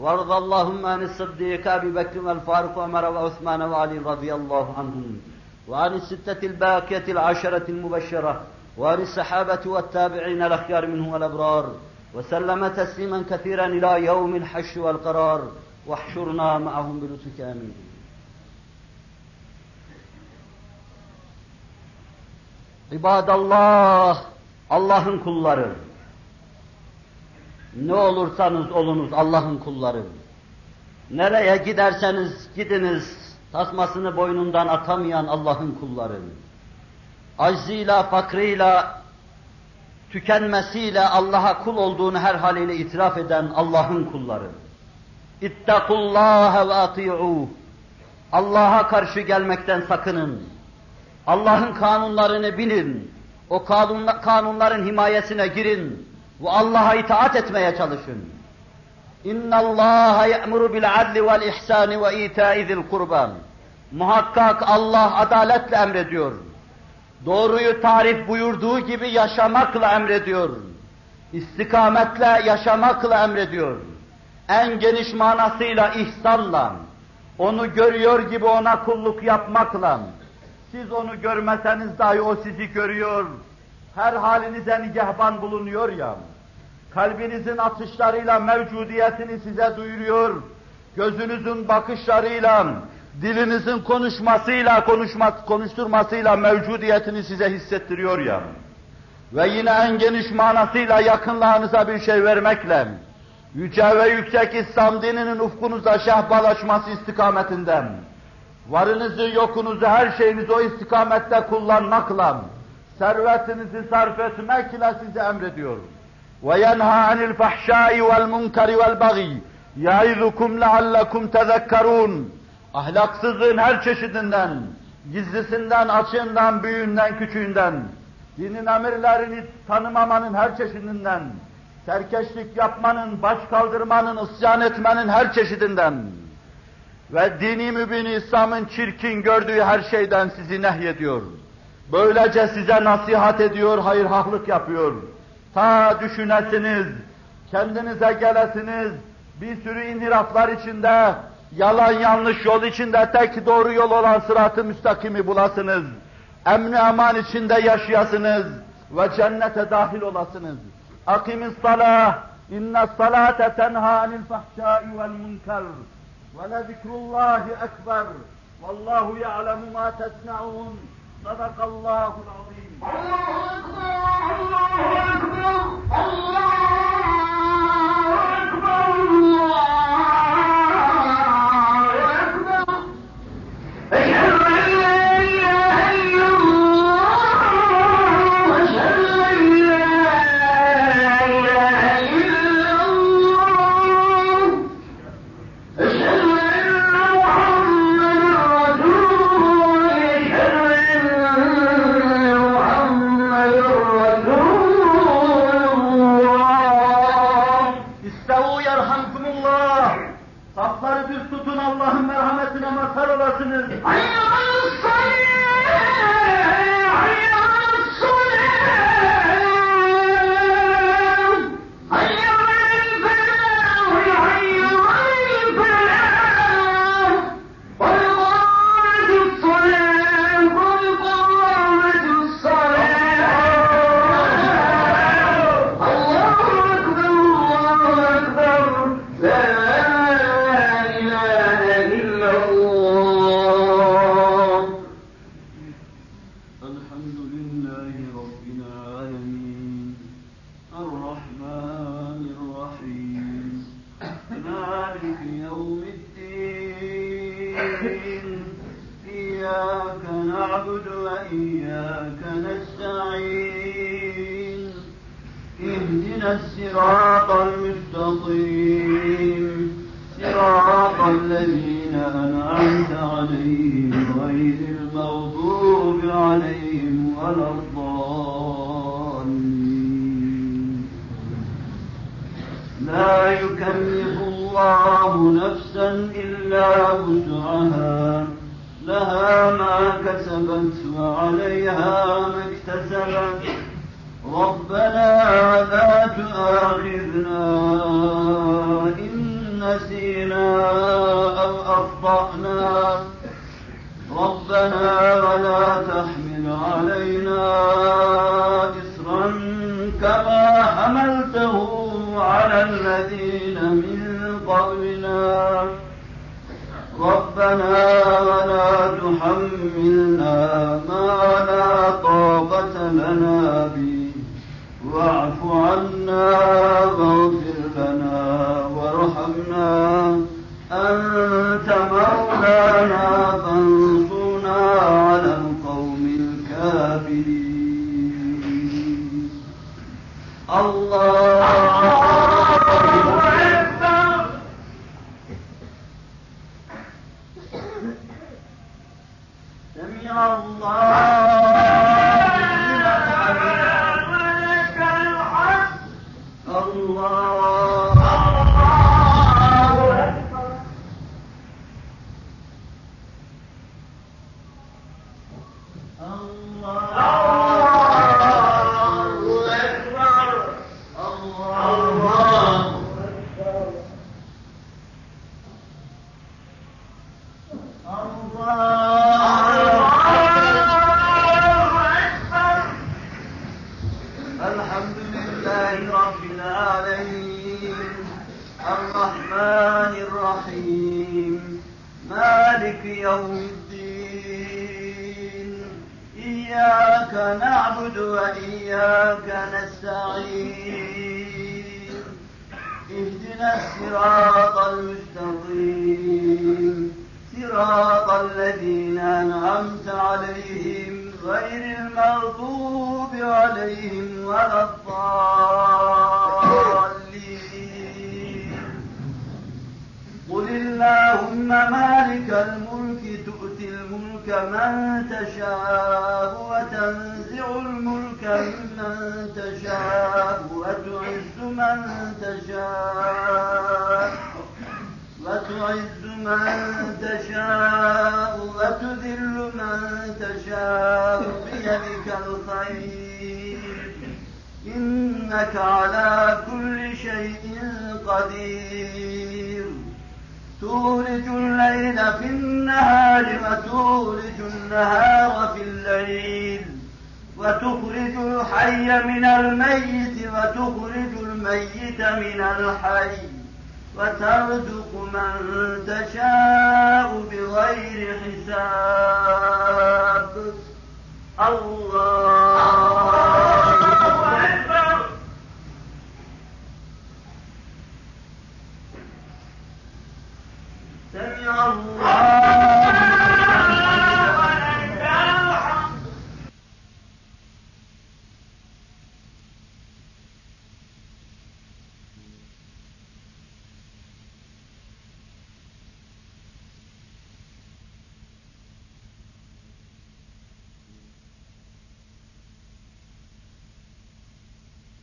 وارض اللهم عن الصديق أبي بكر والفاروق وعمر وعثمان وعلي رضي الله عنهم وعن الستة الباقية العشرة المبشرة وعن الصحابة والتابعين الأخيار منهم والأبرار وسلم تسليما كثيرا إلى يوم الحشر والقرار واحشرنا معهم بلطفك آمين İbadallah, Allah'ın kulları. Ne olursanız olunuz Allah'ın kulları. Nereye giderseniz gidiniz, tasmasını boynundan atamayan Allah'ın kulları. Aczıyla, fakrıyla, tükenmesiyle Allah'a kul olduğunu her haliyle itiraf eden Allah'ın kulları. İttakullâhe ve ati'ûh. Allah'a karşı gelmekten sakının. Allah'ın kanunlarını bilin. O kanunların himayesine girin. Ve Allah'a itaat etmeye çalışın. İnna Allah ya'muru bil adli vel ihsani ve ita'i zil kurban. Muhakkak Allah adaletle emrediyor doğruyu tarif buyurduğu gibi yaşamakla emrediyor. İstikametle yaşamakla emrediyor. En geniş manasıyla ihsanla, onu görüyor gibi ona kulluk yapmakla, siz onu görmeseniz dahi o sizi görüyor, her halinize nigahban bulunuyor ya, kalbinizin atışlarıyla mevcudiyetini size duyuruyor, gözünüzün bakışlarıyla, dilinizin konuşmasıyla, konuşma, konuşturmasıyla mevcudiyetini size hissettiriyor ya. ve yine en geniş manasıyla yakınlığınıza bir şey vermekle, yüce ve yüksek İslam dininin ufkunuza şehbalaşması istikametinden, varınızı, yokunuzu, her şeyinizi o istikamette kullanmakla, servetinizi sarf etmekle size emrediyorum. Ve yenha anil fahşai vel munkari vel bagi yaizukum leallekum tezekkerun. Ahlaksızlığın her çeşidinden, gizlisinden, açığından, büyüğünden, küçüğünden, dinin emirlerini tanımamanın her çeşidinden, serkeşlik yapmanın, baş kaldırmanın, isyan etmenin her çeşidinden ve dini mübin İslam'ın çirkin gördüğü her şeyden sizi nehyediyor. ediyor Böylece size nasihat ediyor, hayır haklık yapıyor. Ta düşünesiniz, kendinize gelesiniz, bir sürü inhiraflar içinde, yalan yanlış yol içinde tek doğru yol olan sıratı müstakimi bulasınız. Emni aman içinde yaşayasınız ve cennete dahil olasınız. Akimis salah, inne salate tenha anil fahşai vel munkar. Ve lezikrullahi ekber. Vallahu ya'lemu ma. Sadakallahul azim. الله أكبر الله أكبر الله